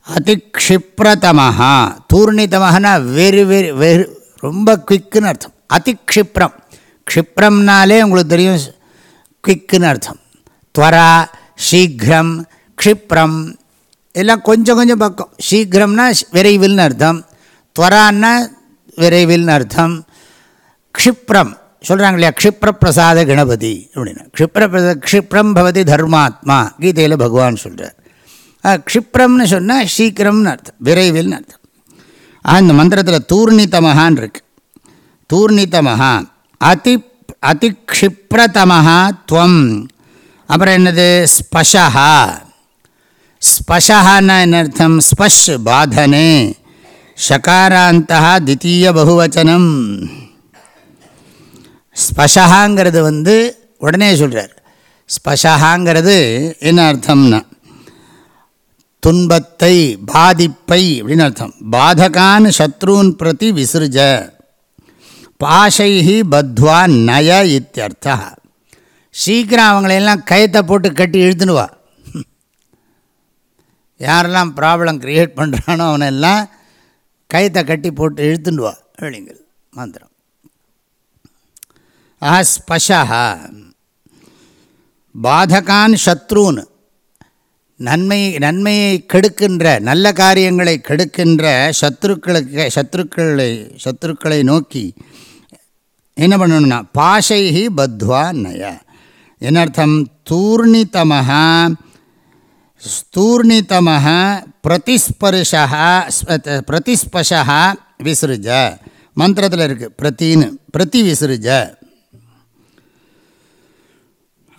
அதிக்ஷிப்ரதமஹா தூர்ணிதமஹனா வெரி வெரி வெரி ரொம்ப குவிக்குன்னு அர்த்தம். அதிக்ஷிப்ரம் க்ஷிப்ரம்னாலே உங்களுக்கு தெரியும் குவிக்குன்னு அர்த்தம். துவரா சீக்கிரம் க்ஷிப்ரம் எல்லாம் கொஞ்சம் கொஞ்சம் பக்கம் சீக்கிரம்னா விரைவில்னு அர்த்தம். துவரான்னா விரைவில்னு அர்த்தம். க்ஷிப்ரம். சொல்கிறாங்க இல்லையா? க்ஷிப்ரப்பிரசாத கணபதி அப்படின்னா. க்ஷிப்ர க்ஷிப்ரம் பவதி தர்மாத்மா. கீதையில் பகவான் சொல்கிறார் க்ஷிப்ரம்னு சொன்னால் சீக்கிரம்னு அர்த்தம். விரைவில்னு அர்த்தம். அந்த மந்திரத்தில் தூர்ணிதமகான் இருக்கு. தூர்ணிதமகா அதி அதிக்ஷிப்ரதமஹா துவம். அப்புறம் என்னது? ஸ்பஷா ஸ்பஷான்னா என்ன அர்த்தம் ஸ்பஷ் பாதனே. ஷகாராந்தா தித்தீய பகுவச்சனம். ஸ்பஷாங்கிறது வந்து உடனே சொல்கிறார் ஸ்பஷாங்கிறது என்ன அர்த்தம்னா துன்பத்தை பாதிப்பை அப்படின்னு அர்த்தம். பாதகான் சத்ருன் பிரதி விசிருஜ. பாஷைஹி பத்வா நய இத்தியர்த்தா சீக்கிரம் அவங்களையெல்லாம் கயத்தை போட்டு கட்டி இழுத்துனுவா யாரெல்லாம் ப்ராப்ளம் க்ரியேட் பண்ணுறானோ அவனெல்லாம் கயத்தை கட்டி போட்டு இழுத்துண்டுவா அப்படிங்கிறது மந்திரம். ஆஹா ஸ்பஷா பாதகான் சத்ருன் நன்மை நன்மையை கெடுக்கின்ற நல்ல காரியங்களை கெடுக்கின்ற சத்ருக்களுக்கு சத்ருக்களை சத்ருக்களை நோக்கி என்ன பண்ணணும்னா பாஷைஹி பத்வா நய. என்னர்த்தம் அர்த்தம்? தூர்ணிதமஹா ஸ்தூர்ணிதமஹ பிரதிஸ்பர்ஷா பிரதிஸ்பஷா விசிருஜ மந்திரத்தில் இருக்குது பிரத்தின்னு பிரதி விசிறுஜ.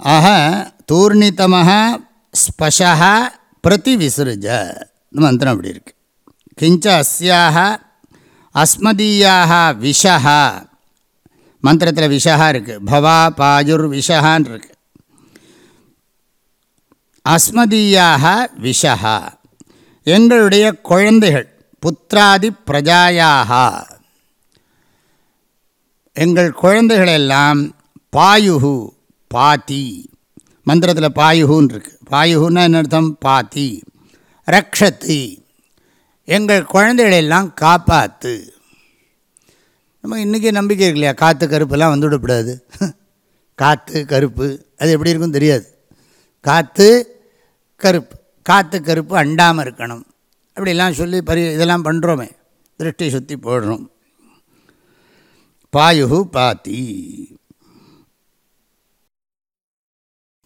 ஆக தூர்ணிதமஹ ஸ்பஷா பிரதி விசிறுஜ. இந்த மந்திரம் அப்படி இருக்கு. கிஞ்ச அஸ்யாக அஸ்மதீயாக விஷா மந்திரத்தில் விஷா இருக்குது பவா பாயுர் விஷான் இருக்குது அஸ்மதீயாக விஷா எங்களுடைய குழந்தைகள் புத்திராதி பிரஜாயாக. எங்கள் குழந்தைகளெல்லாம் பாயுகு பாத்தி மந்திரத்தில் பாயுகுன்னு இருக்கு பாயுகுன்னா என்ன அர்த்தம்? பாத்தி ரக்ஷத்து. எங்கள் குழந்தைகளெல்லாம் காப்பாற்று நம்ம இன்றைக்கி நம்பிக்கை இருக்கு இல்லையா? காற்று கருப்பெல்லாம் வந்துவிடக்கூடாது காற்று கருப்பு அது எப்படி இருக்கும் தெரியாது. காற்று கருப்பு காற்று கருப்பு அண்டாமல் இருக்கணும். அப்படிலாம் சொல்லி பரி இதெல்லாம் பண்ணுறோமே திருஷ்டி சுற்றி போடுறோம் பாயு பாத்தி.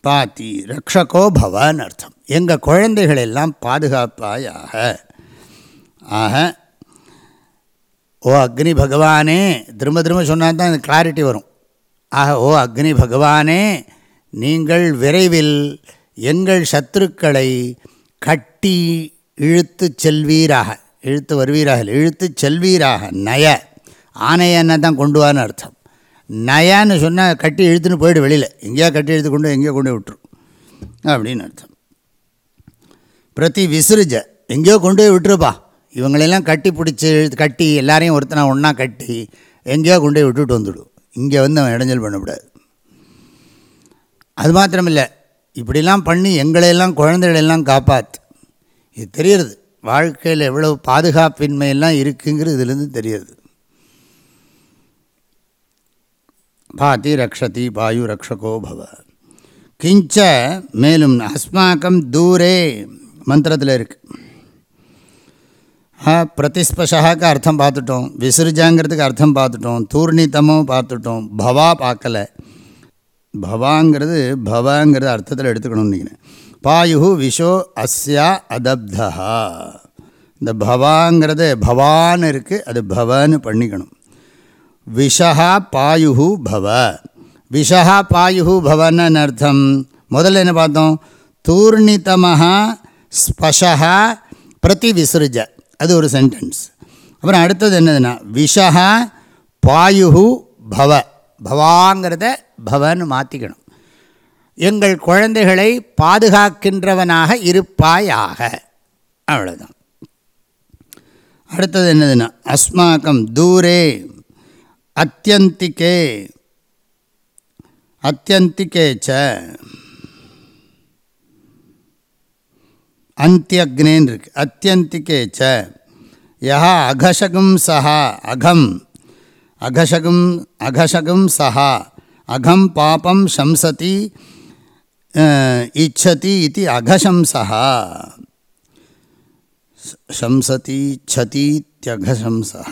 பாத்தி ரக்ஷகோ பவான்னு அர்த்தம். எங்கள் குழந்தைகள் எல்லாம் பாதுகாப்பாயாக. ஆக ஓ அக்னி பகவானே திரும்ப திரும்ப சொன்னால் தான் இந்த கிளாரிட்டி வரும். ஆக ஓ அக்னி பகவானே நீங்கள் விரைவில் எங்கள் சத்துருக்களை கட்டி இழுத்து செல்வீராக இழுத்து வருவீராக இழுத்து செல்வீராக நய. ஆனையன்னு தான் கொண்டு வான்னு அர்த்தம். நயான்னு சொன்னால் கட்டி இழுத்துன்னு போயிடு வெளியில். எங்கேயா கட்டி இழுத்து கொண்டு எங்கேயோ கொண்டு விட்டுரும். அப்படின்னு அர்த்தம். பிரதி விசிறிஜ எங்கேயோ கொண்டு போய் விட்டுருப்பா. இவங்களெல்லாம் கட்டி பிடிச்சி இழுத்து கட்டி எல்லாரையும் ஒருத்தனை ஒன்றா கட்டி எங்கேயோ கொண்டு போய் விட்டுட்டு வந்துடும். இங்கே வந்து அவன் இடைஞ்சல் பண்ணக்கூடாது அது மாத்திரமில்லை. இப்படிலாம் பண்ணி எங்களையெல்லாம் குழந்தைகளெல்லாம் காப்பாத்து. இது தெரியுறது வாழ்க்கையில் எவ்வளவு பாதுகாப்பின்மையெல்லாம் இருக்குங்கிறது இதுலேருந்து தெரியுது பாதி ரக்ஷதி பாயு ரக்ஷகோ பவ. கிஞ்ச மேலும் அஸ்மாக்கம் தூரே மந்திரத்தில் இருக்கு. பிரதிஸ்பஷாக்கு அர்த்தம் பார்த்துட்டோம். விசிறிஜாங்கிறதுக்கு அர்த்தம் பார்த்துட்டோம். தூர்ணித்தமும் பார்த்துட்டோம். பவா பார்க்கல. பவாங்கிறது பவங்கிறது அர்த்தத்தில் எடுத்துக்கணும்னு நினைக்கிறேன். பாயு விஷோ அஸ்யா அதப்தா இந்த பவாங்கிறது பவான் இருக்குது அது பவன்னு பண்ணிக்கணும். விஷா பாயு பவ. விஷா பாயு பவன்னு அர்த்தம்? முதல்ல என்ன பார்த்தோம்? தூர்ணிதமஹா ஸ்பஷா பிரதி விசிருஜ அது ஒரு சென்டென்ஸ் அப்புறம் அடுத்தது என்னதுன்னா விஷா பாயு பவ. பவாங்கிறத பவன் மாற்றிக்கணும் எங்கள் குழந்தைகளை பாதுகாக்கின்றவனாக இருப்பாயாக. அவ்வளோதான் அடுத்தது என்னதுன்னா அஸ்மாக்கம் தூரே அத்தியந்திக்கே அத்தியந்திக்கேச்ச அந்தியக்னேன் அந்தியக்னேன்னு இருக்கு அத்தியந்திக்கேச்ச யா அகசகும் சஹா அகம். அகசகும் அகசகும் சஹா. அகம் பாபம் சம்சதி இச்சதி இது அகசம்சா சம்சதி இச்சதீத்தியகசம்சா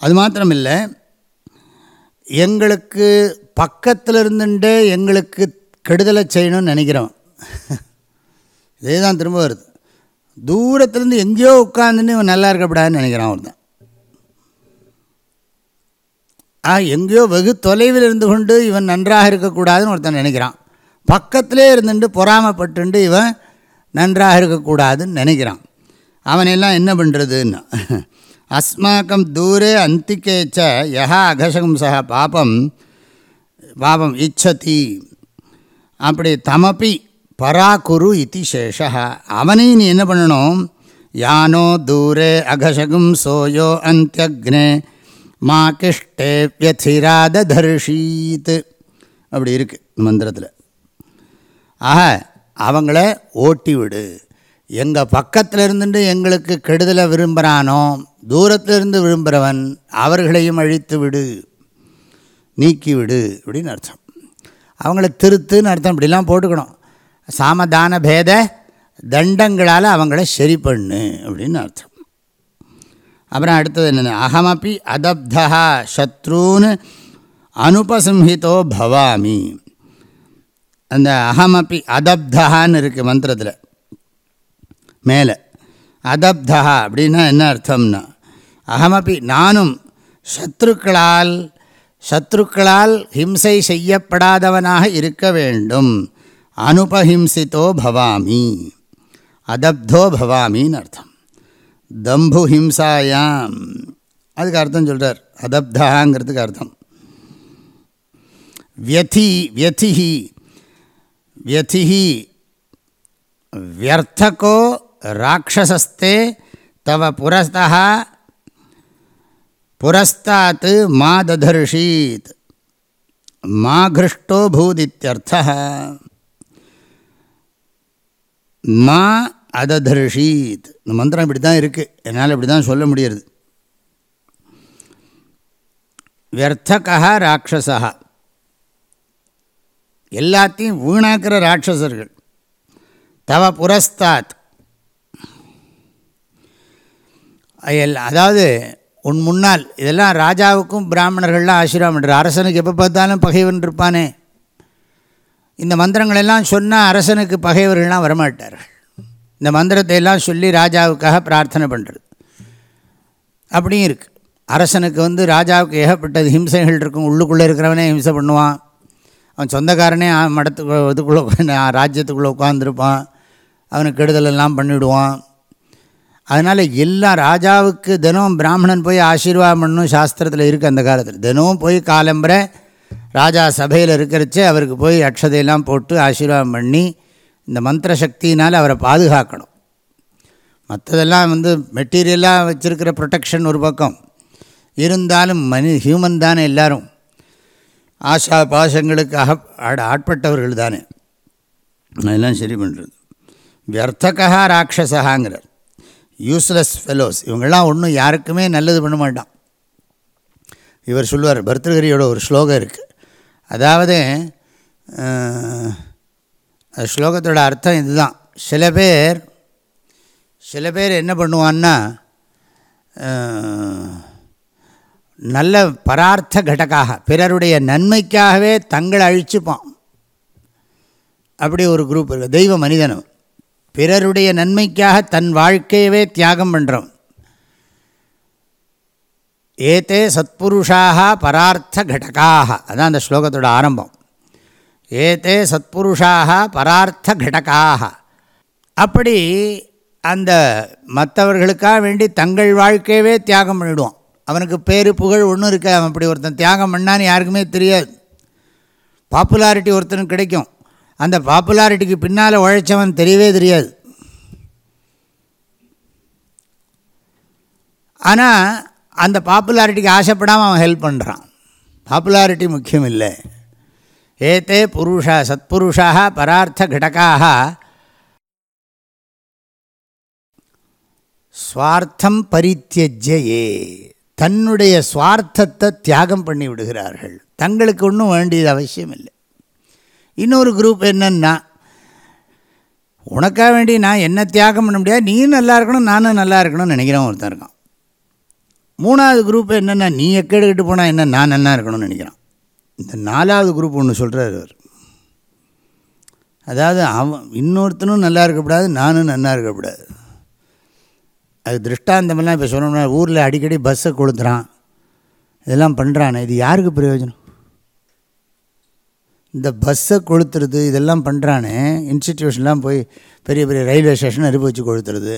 அது மாத்திரமில்லை எங்களுக்கு பக்கத்தில் இருந்துட்டே எங்களுக்கு கெடுதலை செய்யணும்னு நினைக்கிறோம். இதே தான் திரும்ப வருது. தூரத்துலேருந்து எங்கேயோ உட்காந்துன்னு இவன் நல்லா இருக்கப்படாதுன்னு நினைக்கிறான் அவர் தான் ஆ எங்கேயோ வெகு தொலைவில் இருந்து கொண்டு இவன் நன்றாக இருக்கக்கூடாதுன்னு ஒருத்தன் நினைக்கிறான். பக்கத்திலே இருந்துட்டு பொறாமப்பட்டுண்டு இவன் நன்றாக இருக்கக்கூடாதுன்னு நினைக்கிறான். அவனெல்லாம் என்ன பண்ணுறதுன்னு அஸ்மாக்கம் தூரே அந்திக்கேச்ச யஹா அகசம்சா பாபம் பாபம் இச்சதி. அப்படி தமப்பி பராகுரு இத்தி சேஷா அவனையும் நீ என்ன பண்ணணும்? யானோ தூரே அகசகும் சோயோ அந்தியக்னே மா கிஷ்டே வியதிராத தர்ஷீத் அப்படி இருக்குது மந்திரத்தில். ஆக அவங்கள ஓட்டி விடு எங்கள் பக்கத்தில் இருந்துட்டு எங்களுக்கு கெடுதலை விரும்புகிறானோ தூரத்திலிருந்து விரும்புகிறவன் அவர்களையும் அழித்து விடு நீக்கிவிடு அப்படின்னு அர்த்தம். அவங்கள திருத்துன்னு அர்த்தம். இப்படிலாம் போட்டுக்கணும். சாமதான பேத தண்டங்களால் அவங்கள சரி பண்ணு அப்படின்னு அர்த்தம். அப்புறம் அடுத்தது என்னென்ன அகமப்பி அதப்தா சத்ரூன் அனுபசம்ஹிதோ பவாமி. அந்த அகமப்பி அதப்தகான்னு இருக்குது மந்திரத்தில். மேலே. அதப்தா அப்படின்னா என்ன அர்த்தம்னா அகமப்பி நானும் சத்ருக்களால் சத்ருக்களால் ஹிம்சை செய்யப்படாதவனாக இருக்க வேண்டும். அனுபஹிம்சித்தோ பவாமி. அதப்தோ பவாமின்னு அர்த்தம். தம்பு ஹிம்சாயாம் அதுக்கு அர்த்தம் சொல்கிறார் அதப்தாங்கிறதுக்கு அர்த்தம். வியதி வியதிஹி வியதிஹி வியர்த்தகோ ராட்சசஸ்தே தவ புரஸ்தா புரஸ்தாத் மா ததர்ஷீத் மா கிருஷ்டோ பூதித்யர்த்த மா அததர்ஷீத். இந்த மந்திரம் இப்படி தான் இருக்குது என்னால் இப்படி தான் சொல்ல முடியறது. வியர்த்தகா ராட்சசா எல்லாத்தையும் வீணாக்கிற ராட்சசர்கள். தவ புரஸ்தாத். அதாவது உன் முன்னால் இதெல்லாம் ராஜாவுக்கும் பிராமணர்கள்லாம் ஆசீர்வாதம் பண்ணுற அரசனுக்கு எப்போ பார்த்தாலும் பகைவன் இருப்பானே. இந்த மந்திரங்களெல்லாம் சொன்னால் அரசனுக்கு பகைவர்கள்லாம் வரமாட்டார்கள். இந்த மந்திரத்தை எல்லாம் சொல்லி ராஜாவுக்காக பிரார்த்தனை பண்ணுறது அப்படியும் இருக்குது அரசனுக்கு வந்து ராஜாவுக்கு ஏகப்பட்டது ஹிம்சைகள் இருக்கும். உள்ளுக்குள்ளே இருக்கிறவனே ஹிம்சை பண்ணுவான். அவன் சொந்தக்காரனே மடத்துக்கு இதுக்குள்ளே ராஜ்யத்துக்குள்ளே உட்காந்துருப்பான் அவனுக்கு கெடுதல் எல்லாம் பண்ணிவிடுவான் அதனால் எல்லா ராஜாவுக்கு தினம் பிராமணன் போய் ஆசீர்வாதம் பண்ணணும் சாஸ்திரத்தில் இருக்குது அந்த காலத்தில். தினமும் போய் காலம்புற ராஜா சபையில் இருக்கிறச்சே அவருக்கு போய் அக்ஷதையெல்லாம் போட்டு ஆசீர்வாதம் பண்ணி இந்த மந்திர சக்தியினால் அவரை பாதுகாக்கணும். மற்றதெல்லாம் வந்து மெட்டீரியலாக வச்சுருக்கிற ப்ரொடெக்ஷன் ஒரு பக்கம். இருந்தாலும் மனி ஹியூமன் தானே எல்லாரும். ஆஷா பாசங்களுக்கு அக ஆட்பட்டவர்கள் தானே. அதெல்லாம் சரி பண்ணுறது வியர்த்தகா ராட்சசகாங்கிறார். யூஸ்லெஸ் ஃபெலோஸ் இவங்கெல்லாம் ஒன்றும் யாருக்குமே நல்லது பண்ண மாட்டான். இவர் சொல்லுவார் பர்தகிரியோட ஒரு ஸ்லோகம் இருக்குது அதாவது அந்த ஸ்லோகத்தோட அர்த்தம் இதுதான். சில பேர் சில பேர் என்ன பண்ணுவான்னா நல்ல பரார்த்த கடக்காக பிறருடைய நன்மைக்காகவே தங்களை அழிச்சுப்பான். அப்படி ஒரு குரூப் இருக்குது தெய்வ மனிதனும் பிறருடைய நன்மைக்காக தன் வாழ்க்கையவே தியாகம் பண்ணுறோம் ஏதே சத்புருஷாக பரார்த்த கடகாக அதான் அந்த ஸ்லோகத்தோட ஆரம்பம். ஏதே சத்புருஷாக பரார்த்த கடகாக அப்படி அந்த மற்றவர்களுக்காக வேண்டி தங்கள் வாழ்க்கையவே தியாகம் பண்ணிவிடுவோம் அவனுக்கு பேரு புகழ் ஒன்றும் இருக்காது. அவன் அப்படி ஒருத்தன் தியாகம் பண்ணான்னு யாருக்குமே தெரியாது. பாப்புலாரிட்டி ஒருத்தனுக்கு கிடைக்கும். அந்த பாப்புலாரிட்டிக்கு பின்னால் உழைச்சவன் தெரியவே தெரியாது. ஆனால் அந்த பாப்புலாரிட்டிக்கு ஆசைப்படாமல் அவன் ஹெல்ப் பண்ணுறான் பாப்புலாரிட்டி முக்கியம் இல்லை. ஏதே புருஷா சத்புருஷாக பரார்த்த சுவார்த்தம் ஸ்வார்த்தம் தன்னுடைய சுவார்த்தத்தை தியாகம் பண்ணி விடுகிறார்கள். தங்களுக்கு ஒன்றும் வேண்டியது அவசியம் இல்லை இன்னொரு குரூப் என்னன்னா உனக்காக வேண்டி நான் என்ன தியாகம் பண்ண முடியாது? நீ நல்லா இருக்கணும் நானும் நல்லா இருக்கணும்னு நினைக்கிறேன் ஒருத்தன் இருக்கான். மூணாவது குரூப் என்னென்னா நீ எக்கெடுக்கிட்டு போனால் என்ன? நான் நல்லா இருக்கணும்னு நினைக்கிறான். இந்த நாலாவது குரூப் ஒன்று சொல்கிறார் அவர். அதாவது அவன் இன்னொருத்தனும் நல்லா இருக்கக்கூடாது நானும் நல்லா இருக்கக்கூடாது. அது திருஷ்டாந்தமெல்லாம் இப்போ சொல்லணும்னா ஊரில் அடிக்கடி பஸ்ஸை கொளுத்துறான். இதெல்லாம் பண்ணுறானே இது யாருக்கு பிரயோஜனம்? இந்த பஸ்ஸை கொளுத்துறது இதெல்லாம் பண்ணுறானே இன்ஸ்டிடியூஷன்லாம் போய் பெரிய பெரிய ரயில்வே ஸ்டேஷன் அனுப்பி வச்சு கொளுத்துறது.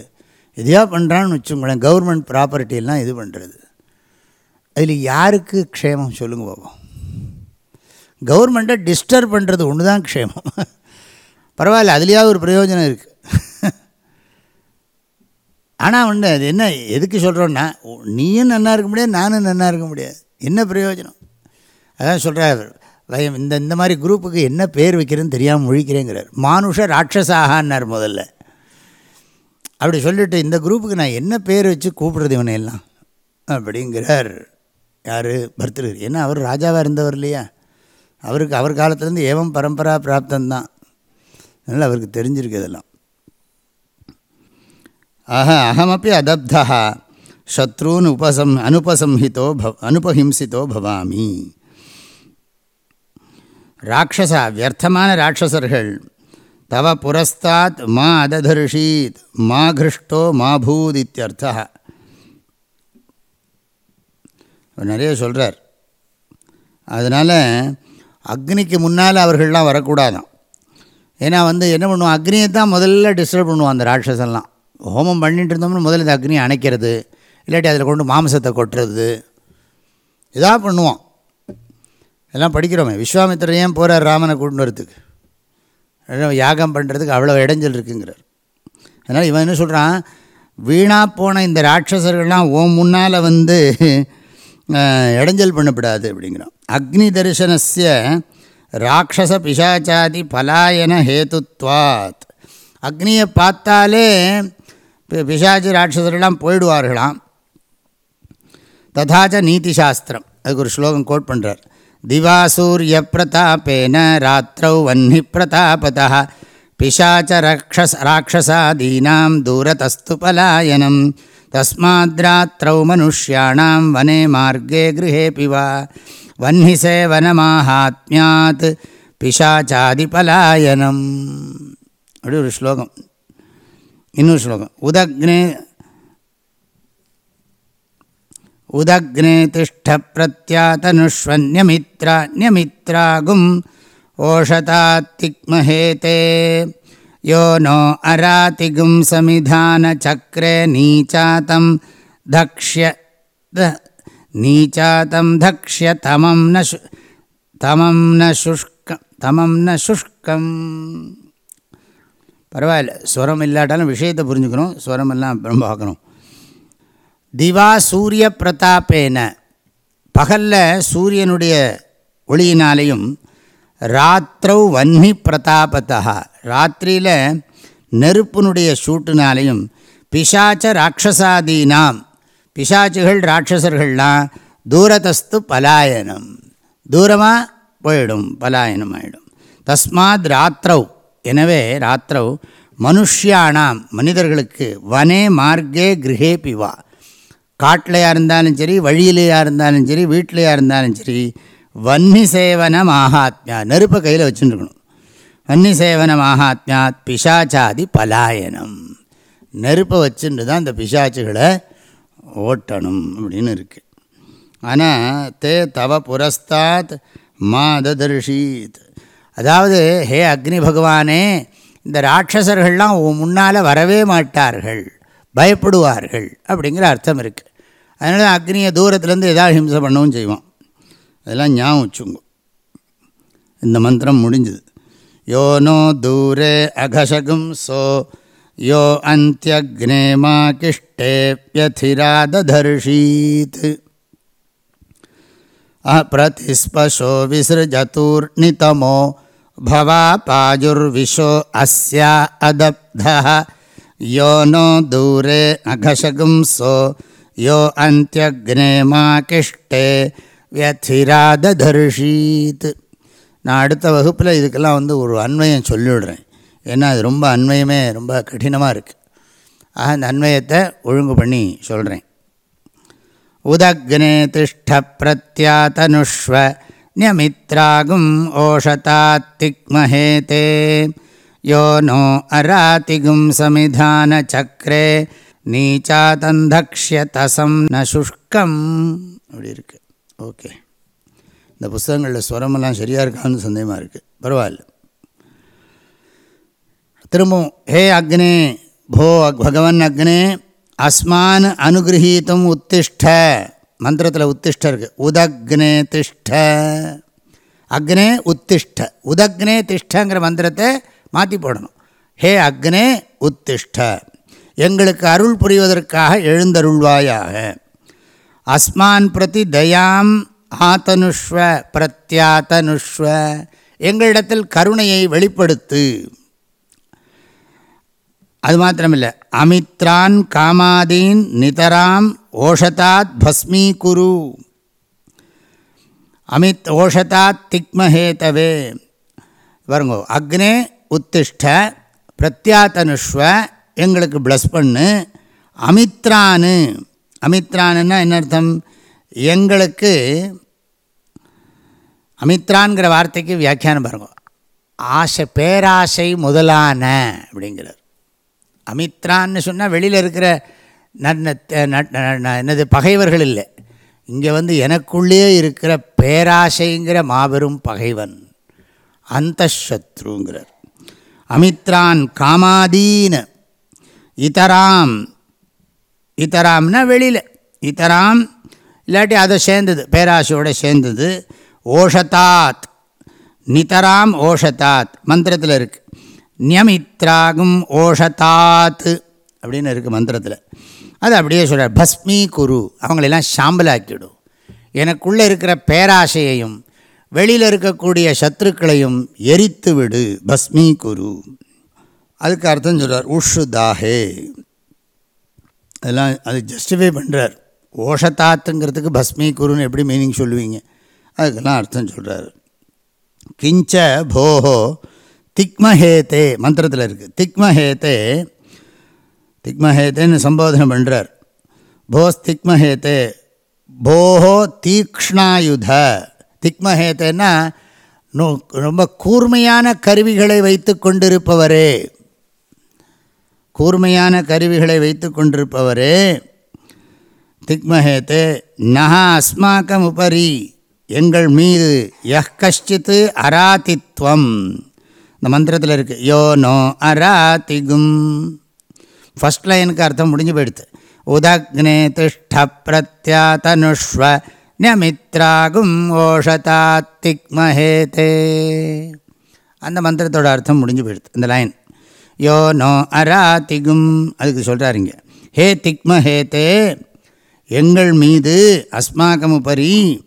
இதையா பண்ணுறான்னு வச்சுங்களேன் கவர்மெண்ட் ப்ராப்பர்ட்டியெல்லாம் இது பண்ணுறது அதில் யாருக்கு க்ஷேமம்? சொல்லுங்க பாப்போம். கவர்மெண்ட்டை டிஸ்டர்ப் பண்ணுறது ஒன்று தான் க்ஷேமம். பரவாயில்ல அதுலேயாவது ஒரு பிரயோஜனம் இருக்குது ஆனால் ஒன்று அது என்ன எதுக்கு சொல்கிறோன்னா நீயும் நல்லா இருக்க முடியாது நானும் நல்லா இருக்க முடியாது. என்ன பிரயோஜனம்? அதான் சொல்கிறார் வயம் இந்த இந்த மாதிரி குரூப்புக்கு என்ன பேர் வைக்கிறதுன்னு தெரியாமல் முழிக்கிறேங்கிறார். மானுஷ ராட்சசாகான்னார் முதல்ல. அப்படி சொல்லிட்டு இந்த குரூப்புக்கு நான் என்ன பேர் வச்சு கூப்பிடுறது இவனை எல்லாம் அப்படிங்கிறார். யார்? பர்தர் ஏன்னா அவர் ராஜாவாக இருந்தவர் இல்லையா? அவருக்கு அவர் காலத்துலேருந்து ஏவம் பரம்பரா பிராப்தந்தான். அதனால் அவருக்கு தெரிஞ்சிருக்கு இதெல்லாம். ஆஹ அகமப்பி அதப்தா சத்ரூன் உபசம் அனுபசம்ஹிதோ பவ அனுபஹிம்சித்தோ பவாமி. ராட்சசா வியர்த்தமான ராட்சசர்கள். தவ புரஸ்தாத் மா அததர்ஷீத் மா கிருஷ்டோ மா பூத் இத்தியர்த்தா நிறைய சொல்கிறார் அதனால் அக்னிக்கு முன்னால் அவர்கள்லாம் வரக்கூடாதான். ஏன்னா வந்து என்ன பண்ணுவோம்? அக்னியை தான் முதல்ல டிஸ்டர்ப் பண்ணுவோம் அந்த ராட்சசெல்லாம் ஹோமம் பண்ணிட்டு இருந்தோம்னு முதல்ல இந்த அக்னியை அணைக்கிறது இல்லாட்டி அதில் கொண்டு மாம்சத்தை கொட்டுறது. இதாக பண்ணுவோம். எல்லாம் படிக்கிறோமே. விஸ்வாமித்திரன் ஏன் போகிறார் ராமனை கொண்டு வரத்துக்கு? யாகம் பண்ணுறதுக்கு அவ்வளோ இடைஞ்சல் இருக்குங்கிறார். அதனால் இவன் என்ன சொல்கிறான் வீணாக போன இந்த ராட்சசர்கள்லாம் ஓ முன்னால் வந்து இடைஞ்சல் பண்ணப்படாது அப்படிங்கிறோம் அக்னி தரிசனஸ்ய ராட்சச பிசாச்சாதி பலாயன ஹேத்துத்வாத் அக்னியை பார்த்தாலே பி- பிசாச்சி ராட்சசர்கள்லாம் போயிடுவார்களாம். ததாச்ச நீதிசாஸ்திரம். அதுக்கு ஒரு ஸ்லோகம் கோட் பண்ணுறார் திவாசூரிய பிரதாபேன ராத்திரௌ வன்னி பிரதாபதா. பிசாச்ச ரக்ஷஸ் ராட்சசாதீனாம் தூரதஸ்து பலாயனம். தஸ்மாத்ராத்திரௌ மனுஷ்யாணாம் வனே மார்க்கே கிருஹேபி வா வன்னி சேவனமாஹாத்மியாத் பிசாச்சாதி பலாயனம் அப்படி ஒரு ஸ்லோகம் இன்னொரு ஸ்லோகம் உதக்னே உதக்னே திஷ்ட பிரத்யாதனுஷ்வன்யமித்ரா ன்யமித்ராகும் ओषतात्तिक्महेते यो नो अरातिगुं समिधानचक्रे नीचातं धक्ष्य नीचातं धक्ष्य तमं न शु தமம் ந சுஷ்கம் தமம் ந சுஷ்கம் பரவாயில்ல ஸ்வரம் இல்லாட்டாலும் விஷயத்தை புரிஞ்சுக்கணும் ஸ்வரம் எல்லாம் அப்புறம் பார்க்கணும் திவா சூரிய பிரதாப்பேன பகலில் சூரியனுடைய ஒளியினாலையும் ராத்திரவு வன்னி பிரதாபத்தா ராத்திரியில் நெருப்பினுடைய சூட்டுனாலையும் பிசாச்ச ராட்சசாதீனாம். பிசாச்சுகள் ராட்சசர்கள்லாம் தூரதஸ்து பலாயனம். தூரமாக போயிடும் பலாயனம் ஆயிடும். தஸ்மாத் ராத்திரவ் எனவே ராத்திரவ் மனுஷியானாம் மனிதர்களுக்கு வனே மார்க்கே கிரகே பிவா. காட்டிலையாக இருந்தாலும் சரி வழியிலையாக இருந்தாலும் சரி வீட்டிலையாக இருந்தாலும் சரி வன்னி சேவன மாகாத்மியா நெருப்பை கையில் வச்சுருக்கணும். வன்னி சேவன மாகாத்மியாத் பிசாச்சாதி பலாயனம். நெருப்பை வச்சுட்டு தான் இந்த பிசாச்சுகளை ஓட்டணும் அப்படின்னு இருக்குது ஆனால் தே தவ புரஸ்தாத் மாததர்ஷீத் அதாவது ஹே அக்னி பகவானே இந்த ராட்சசர்கள்லாம் முன்னால் வரவே மாட்டார்கள் பயப்படுவார்கள் அப்படிங்கிற அர்த்தம் இருக்குது அதனால அக்னியை தூரத்துலேருந்து எதாவது ஹிம்சை பண்ணவும் செய்வோம் அதெல்லாம் ஞாபகம் வச்சுங்க இந்த மந்திரம் முடிஞ்சுது. யோ நோ தூரே அகசகும் சோ யோ அந்தியக்னே மாகிஷ்டேபியதிராதர்ஷீத் அப்பிரதிஸ்பசோ விசஜத்தூர்ணிதமோ பவாபாயுர்விஷோ அஸ்யா அதப்தா யோ நோ தூரே அகசகும் சோ யோ அந்தியக்னே மாகிஷ்டே வியத்திராதர்ஷீத் நான் அடுத்த வகுப்பில் இதுக்கெல்லாம் வந்து ஒரு அன்மையம் சொல்லிவிடுறேன். ஏன்னா அது ரொம்ப அன்மயமே ரொம்ப கடினமாக இருக்குது ஆக அந்த அன்மயத்தை ஒழுங்கு பண்ணி சொல்கிறேன் உதக்னே திஷ்ட பிரத்யாத்தனுஷ்வ நியமித்ராகும் ஓஷதாத்திக்மஹேதே யோ நோ அராதிகும் சமிதான சக்கரே நீச்சாதந்தக்ஷிய தசம் ந சுஷ்கம். அப்படி இருக்குது ஓகே. இந்த புஸ்தகங்களில் ஸ்வரமெல்லாம் சரியாக இருக்கான்னு சந்தேகமாக இருக்குது பரவாயில்ல. திரும்பவும் ஹே அக்னே போ பகவன் அக்னே அஸ்மான் அனுகிரகீத்தும் உத்திஷ்ட. மந்திரத்தில் உத்திஷ்ட இருக்குது உதக்னே திஷ்ட. அக்னே உத்திஷ்ட. உதக்னே திஷ்டங்கிற மந்திரத்தை மாற்றி போடணும். ஹே அக்னே உத்திஷ்ட. எங்களுக்கு அருள் புரிவதற்காக எழுந்தருள்வாயாக. அஸ்மான் பிரதி தயாம் ஆத்தனுஷ்வ பிரத்யாத்தனுஷ்வ எங்களிடத்தில் கருணையை வெளிப்படுத்து. அது மாத்திரமில்லை. அமித்ரான் காமாதீன் நிதராம் ஓஷதாத் பஸ்மீகுரு அமித் ஓஷதாத் திக்மஹேதவே. பாருங்க அக்னே உத்திஷ்ட பிரத்யாத்தனுஷ்வ எங்களுக்கு ப்ளஸ் பண்ணு. அமித்ரான்னு அமித்ரான்னுன்னா என்ன அர்த்தம்? எங்களுக்கு அமித்ரான்கிற வார்த்தைக்கு வியாக்கியானம் பாருங்க. ஆசை பேராசை முதலான அப்படிங்கிறார். அமித்ரான்னு சொன்னால் வெளியில் இருக்கிற என்னது பகைவர்கள் இல்லை. இங்கே வந்து எனக்குள்ளே இருக்கிற பேராசைங்கிற மாபெரும் பகைவன் அந்த சத்ருங்கிறார் அமித்ரான் காமாதீன இதராம் இத்தராம்னா வெளியில். இத்தராம் இல்லாட்டி அதை சேர்ந்தது பேராசையோடு சேர்ந்தது ஓஷதாத் நிதராம் ஓஷதாத் மந்திரத்தில் இருக்குது நியமித்ராகும் ஓஷத்தாத் அப்படின்னு இருக்குது மந்திரத்தில். அது அப்படியே சொல்கிறார் பஸ்மி குரு. அவங்களெல்லாம் சாம்பலாக்கிவிடும் எனக்குள்ளே இருக்கிற பேராசையையும் வெளியில் இருக்கக்கூடிய சத்ருக்களையும் எரித்து விடு பஸ்மி குரு. அதுக்கு அர்த்தம் சொல்கிறார் உஷு தாஹே அதெல்லாம் அது ஜஸ்டிஃபை பண்ணுறார் ஓஷதாத்துங்கிறதுக்கு பஸ்மி குருன்னு எப்படி மீனிங் சொல்லுவீங்க? அதுக்கெல்லாம் அர்த்தம் சொல்கிறார் கிஞ்ச போஹோ திக்மஹேத்தே மந்திரத்தில் இருக்குது திக்மஹேத்தே திக்மஹேத்தேன்னு சம்போதனை பண்ணுறார் போஸ் திக்மஹேத்தே போஹோ தீக்ஷ்ணாயுத. திக்மஹேத்தேன்னா ரொம்ப கூர்மையான கருவிகளை வைத்து கொண்டிருப்பவரே. கூர்மையான கருவிகளை வைத்து கொண்டிருப்பவரே. திக்மஹேத்து நகா அஸ்மாக்கம் உபரி எங்கள் மீது யஹ் கஷ்டித்து அராதித்வம். இந்த மந்திரத்தில் இருக்குது யோ நோ அராதிகும். ஃபஸ்ட் லைனுக்கு அர்த்தம் முடிஞ்சு போயிடுது. உதக்னே திஷ்ட பிரத்யாதனுஷ்வ நமித்ராகும் ஓஷதாத்திக்மஹேதே அந்த மந்திரத்தோட அர்த்தம் முடிஞ்சு போயிடுது இந்த லைன் யோ நோ அராதிகும் அதுக்கு சொல்கிறாருங்க ஹே திக்மஹேதே எங்கள் மீது அஸ்மாக்கம் உபரி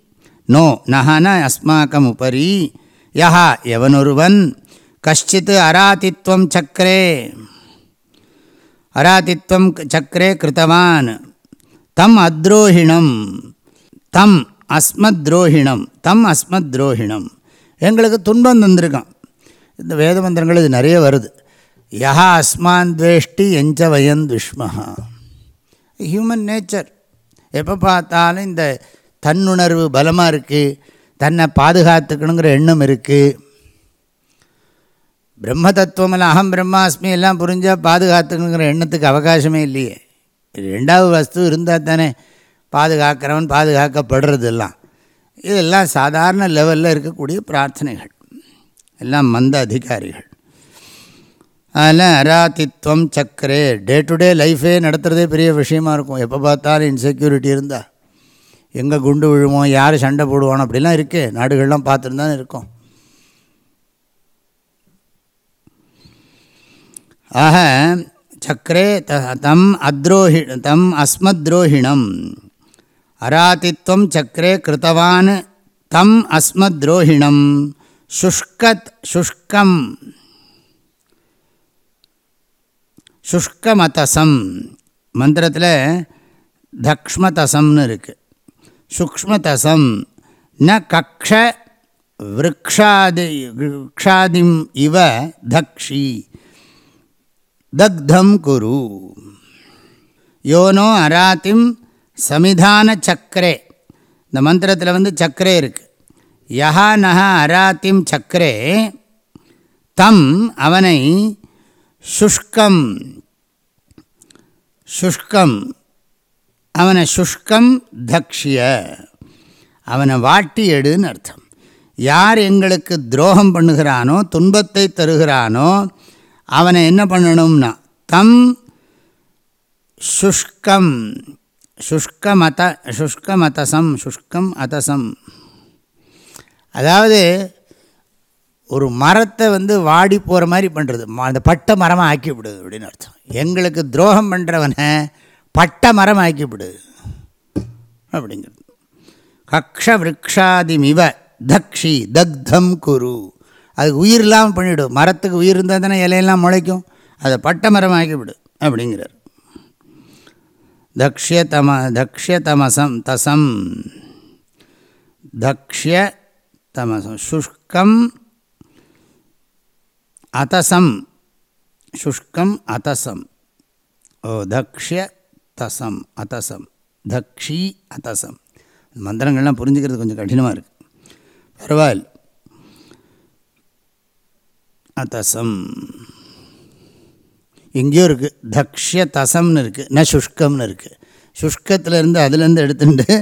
நோ நஹன அஸ்மாக்கம் உபரி யஹா எவனொருவன்? கஷ்டித் அராதித்வம் சக்கரே அராதித்வம் சக்கரே கிருத்தவான். தம் அத்ரோஹிணம். தம் அஸ்மத் துரோஹிணம் தம் அஸ்மத் துரோஹிணம் எங்களுக்கு துன்பம் தந்திருக்கான். இந்த வேத மந்திரங்கள் இது நிறைய வருது. யஹா அஸ்மான் துவேஷ்டி எஞ்ச வயன் துஷ்மஹா. ஹியூமன் நேச்சர் எப்போ பார்த்தாலும் இந்த தன்னுணர்வு பலமாக இருக்குது தன்னை பாதுகாத்துக்கணுங்கிற எண்ணம் இருக்குது பிரம்ம தத்துவம் அகம் பிரம்மாஸ்மி எல்லாம் புரிஞ்சால் பாதுகாத்துக்கணுங்கிற எண்ணத்துக்கு அவகாசமே இல்லையே. ரெண்டாவது வஸ்து இருந்தால் தானே பாதுகாக்கிறவன் பாதுகாக்கப்படுறதெல்லாம். இதெல்லாம் சாதாரண லெவலில் இருக்கக்கூடிய பிரார்த்தனைகள். எல்லாம் மந்த அதிகாரிகள். அதில் அராதித்வம் சக்கரே. டே டு டே லைஃபே நடத்துகிறதே பெரிய விஷயமா இருக்கும். எப்போ பார்த்தாலும் இன்செக்யூரிட்டி இருந்தால் எங்கே குண்டு விழுமோ யார் சண்டை போடுவானோ அப்படிலாம் இருக்கே. நாடுகள்லாம் பார்த்துருந்தான் இருக்கும். ஆக சக்கரே த தம் அத்ரோஹி தம் அஸ்மத்ரோஹிணம். அராதித்வம் சக்கரே கிருத்தவான் தம் அஸ்மத்ரோஹிணம். சுஷ்கத் சுஷ்கம். சுஷ்கமதசம். மந்திரத்தில் தக்ஷ்மதசம்னு இருக்குது சுக்ஷ்மதசம். ந கக்ஷ விரக்ஷாதி விரக்ஷாதிம் இவ தக்ஷி. தக்தம் குரு. யோனோ அராத்திம் சமிதான சக்கரே இந்த மந்திரத்தில் வந்து சக்கரே இருக்குது யஹா நஹ அராத்திம் சக்கரே தம் அவனை சுஷ்கம் சுஷ்கம் அவனை சுஷ்கம் தக்ஷிய। அவனை வாட்டி எடுன்னு அர்த்தம். யார் எங்களுக்கு துரோகம் பண்ணுகிறானோ துன்பத்தை தருகிறானோ அவனை என்ன பண்ணணும்னா தம் சுஷ்கம் சுஷ்கமத சுஷ்கமதசம் சுஷ்கம் அதசம் அதாவது ஒரு மரத்தை வந்து வாடி போகிற மாதிரி பண்ணுறது அந்த பட்டை மரமாக ஆக்கி விடுது அப்படின்னு அர்த்தம். எங்களுக்கு துரோகம் பண்ணுறவனை பட்டை மரம் ஆக்கி விடு அப்படிங்கிறது. கக்ஷ விரக்ஷாதிமிவ தக்ஷி தக்தம் குரு. அதுக்கு உயிர் இல்லாமல் பண்ணிவிடும் மரத்துக்கு உயிர் இருந்தால் தானே இலையெல்லாம் முளைக்கும். அதை பட்டை மரம் ஆக்கிவிடு அப்படிங்கிறார். தக்ஷிய தம தக்ஷிய தமசம் தசம். தக்ஷிய தமசம். சுஷ்கம் அத்தசம் சுஷ்கம் அத்தசம் ஓ தக்ஷ்ய தசம் அத்தசம் தக்ஷி அத்தசம் மந்திரங்கள்லாம் புரிஞ்சுக்கிறது கொஞ்சம் கடினமாக இருக்குது பரவாயில்ல. அத்தசம். எங்கேயோ இருக்குது தக்ஷ்ய தசம்னு இருக்குது ந சுஷ்கம்னு இருக்குது சுஷ்கத்திலேருந்து அதுலேருந்து எடுத்துட்டு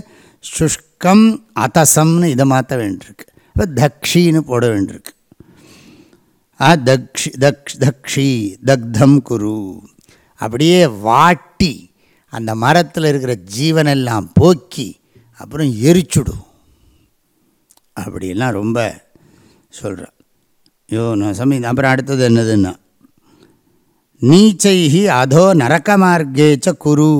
சுஷ்கம் அதசம்னு இதை மாற்ற வேண்டியிருக்கு. இப்போ தக்ஷின்னு போட வேண்டியிருக்கு. ஆ தக்ஷி தக்ஷ் தக்ஷி தக்தம் குரு. அப்படியே வாட்டி அந்த மரத்தில் இருக்கிற ஜீவனெல்லாம் போக்கி அப்புறம் எரிச்சுடும். அப்படிலாம் ரொம்ப சொல்கிறேன் ஐயோ நான் சமீ அப்புறம் அடுத்தது என்னதுன்னா நீச்சைஹி அதோ நரக்க மார்க்கேச்ச குரு.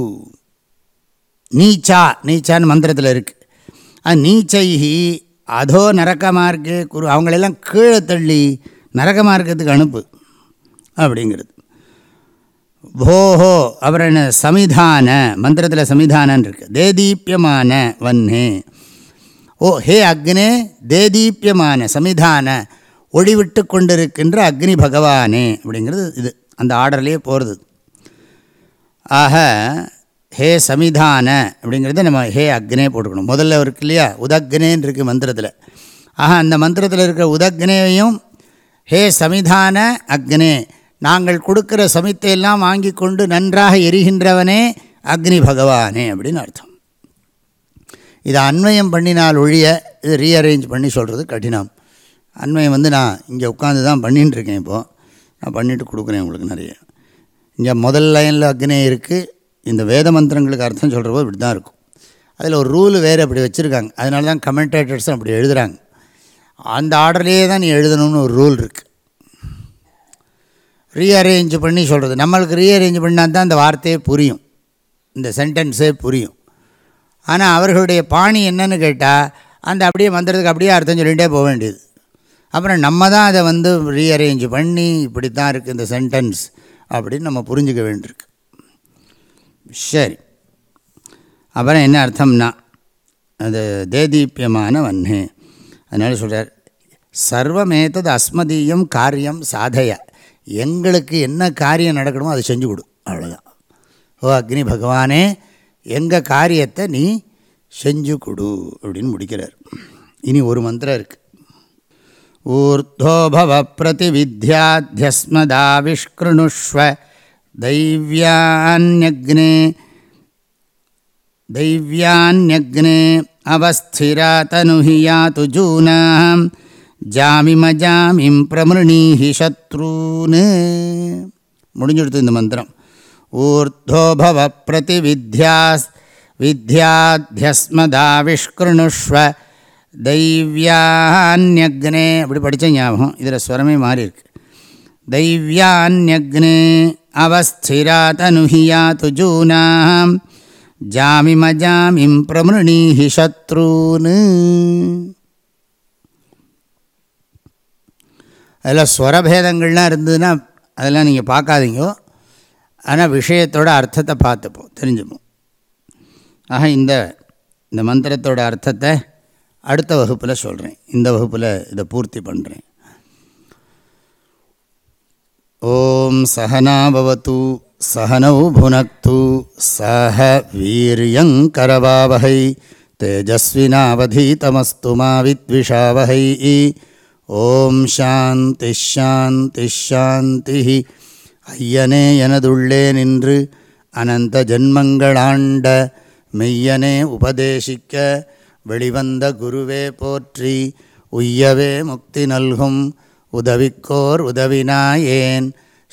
நீச்சா நீச்சான்னு மந்திரத்தில் இருக்குது அது நீச்சைஹி அதோ நரக்க மார்க்கே குரு. அவங்களெல்லாம் கீழே தள்ளி நரக மார்க்கத்துக்கு அனுப்பு அப்படிங்கிறது. போஹோ அப்புறம் என்ன? சமிதான மந்திரத்தில் சமிதானன் இருக்குது தேதீப்பியமான வன்னே. ஓ ஹே அக்னே தேதீப்பியமான சமிதான ஒளிவிட்டு கொண்டிருக்கின்ற அக்னி பகவானே அப்படிங்கிறது இது. அந்த ஆர்டர்லேயே போகிறது ஆக ஹே சமிதான அப்படிங்கிறத நம்ம ஹே அக்னே போட்டுக்கணும். முதல்ல இருக்கு இல்லையா? உதக்னேன்னு இருக்குது மந்திரத்தில். ஆக அந்த மந்திரத்தில் இருக்கிற உதக்னேவையும் ஹே சமிதான அக்னே நாங்கள் கொடுக்குற சமித்தையெல்லாம் வாங்கி கொண்டு நன்றாக எரிகின்றவனே அக்னி பகவானே அப்படின்னு அர்த்தம். இதை அன்வயம் பண்ணினால் ஒழிய இது ரீஅரேஞ்ச் பண்ணி சொல்கிறது கடினம். அண்மையை வந்து நான் இங்கே உட்காந்து தான் பண்ணின்னு இருக்கேன் இப்போது நான் பண்ணிட்டு கொடுக்குறேன் உங்களுக்கு நிறைய. இங்கே முதல் லைனில் அக்னே இருக்குது இந்த வேத மந்திரங்களுக்கு அர்த்தம் சொல்கிறப்போ இப்படி தான் இருக்கும். அதில் ஒரு ரூல் வேறு அப்படி வச்சுருக்காங்க. அதனால தான் கமெண்டேட்டர்ஸும் அப்படி எழுதுகிறாங்க அந்த ஆர்டர்லேயே தான் நீ எழுதணும்னு ஒரு ரூல் இருக்குது ரீஅரேஞ்ச் பண்ணி சொல்கிறது நம்மளுக்கு ரீஅரேஞ்ச் பண்ணால் தான் அந்த வார்த்தையே புரியும். இந்த சென்டென்ஸே புரியும். ஆனால் அவர்களுடைய பாணி என்னன்னு கேட்டால் அந்த அப்படியே மந்திரத்துக்கு அப்படியே அர்த்தம் சொல்லிகிட்டே போக வேண்டியது. அப்புறம் நம்ம தான் அதை வந்து ரீஅரேஞ்ச் பண்ணி இப்படி தான் இருக்குது இந்த சென்டென்ஸ் அப்படின்னு நம்ம புரிஞ்சுக்க வேண்டியிருக்கு. சரி. அப்புறம் என்ன அர்த்தம்னா அது தேதீப்பியமான வன்னே. அதனால சொல்கிறார் சர்வமேத்தது அஸ்மதீயம் காரியம் சாதைய. எங்களுக்கு என்ன காரியம் நடக்கணுமோ அதை செஞ்சு கொடு. அவ்வளோதான் ஓ அக்னி பகவானே எங்கள் காரியத்தை நீ செஞ்சு கொடு அப்படின்னு முடிக்கிறார். இனி ஒரு மந்திரம் இருக்குது ஊர்தோபவ பிரதிவித்யாத்தியஸ்மதாவிஷ்கிருணுஷ்வ தைவியான்யக்னே தைவியான்யக்னே அவஸ்திரா தனுஹி யாத்து ஜூனாம் ஜாமிமஜாமிம் பிரமிருணீஹி சத்ரூன் முடிஞ்சுடுத்து இந்த மந்திரம் ஊர்தோபவ பிரதிவித்யாஸ் வித்யாத்யஸ்மதாவிஷ்கிருணுஷ்வ தைவ்யான்யக்னே அப்படி படித்த ஞாபகம் இதில் ஸ்வரமே மாறி இருக்கு தைவ்யான்யக்னே அவஸ்திரா ஜாமிமஜாமிம் பிரமிருணீஹி சத்ரூன்னு அதில் ஸ்வரபேதங்கள்லாம் இருந்ததுன்னா அதெல்லாம் நீங்கள் பார்க்காதீங்க. ஆனால் விஷயத்தோட அர்த்தத்தை பார்த்துப்போம் தெரிஞ்சுப்போம் ஆக இந்த இந்த மந்திரத்தோட அர்த்தத்தை அடுத்த வகுப்பில் சொல்கிறேன் இந்த வகுப்பில் இதை பூர்த்தி பண்ணுறேன் ஓம் சகனாபவத்து சகனௌ புனக்து। சஹ வீரியங்கரவாவகை தேஜஸ்வினாவதீதமஸ்து மாவித்விஷாவகை ஓம் சாந்தி ஷாந்தி ஷாந்தி। ஐயனே எனதுள்ளே நின்று அனந்த ஜன்மங்களாண்ட மெய்யனே உபதேசிக்க வெளிவந்த குருவே போற்றி உய்யவே முக்தி நல்கும் உதவிக்கோர் உதவினாயேன்.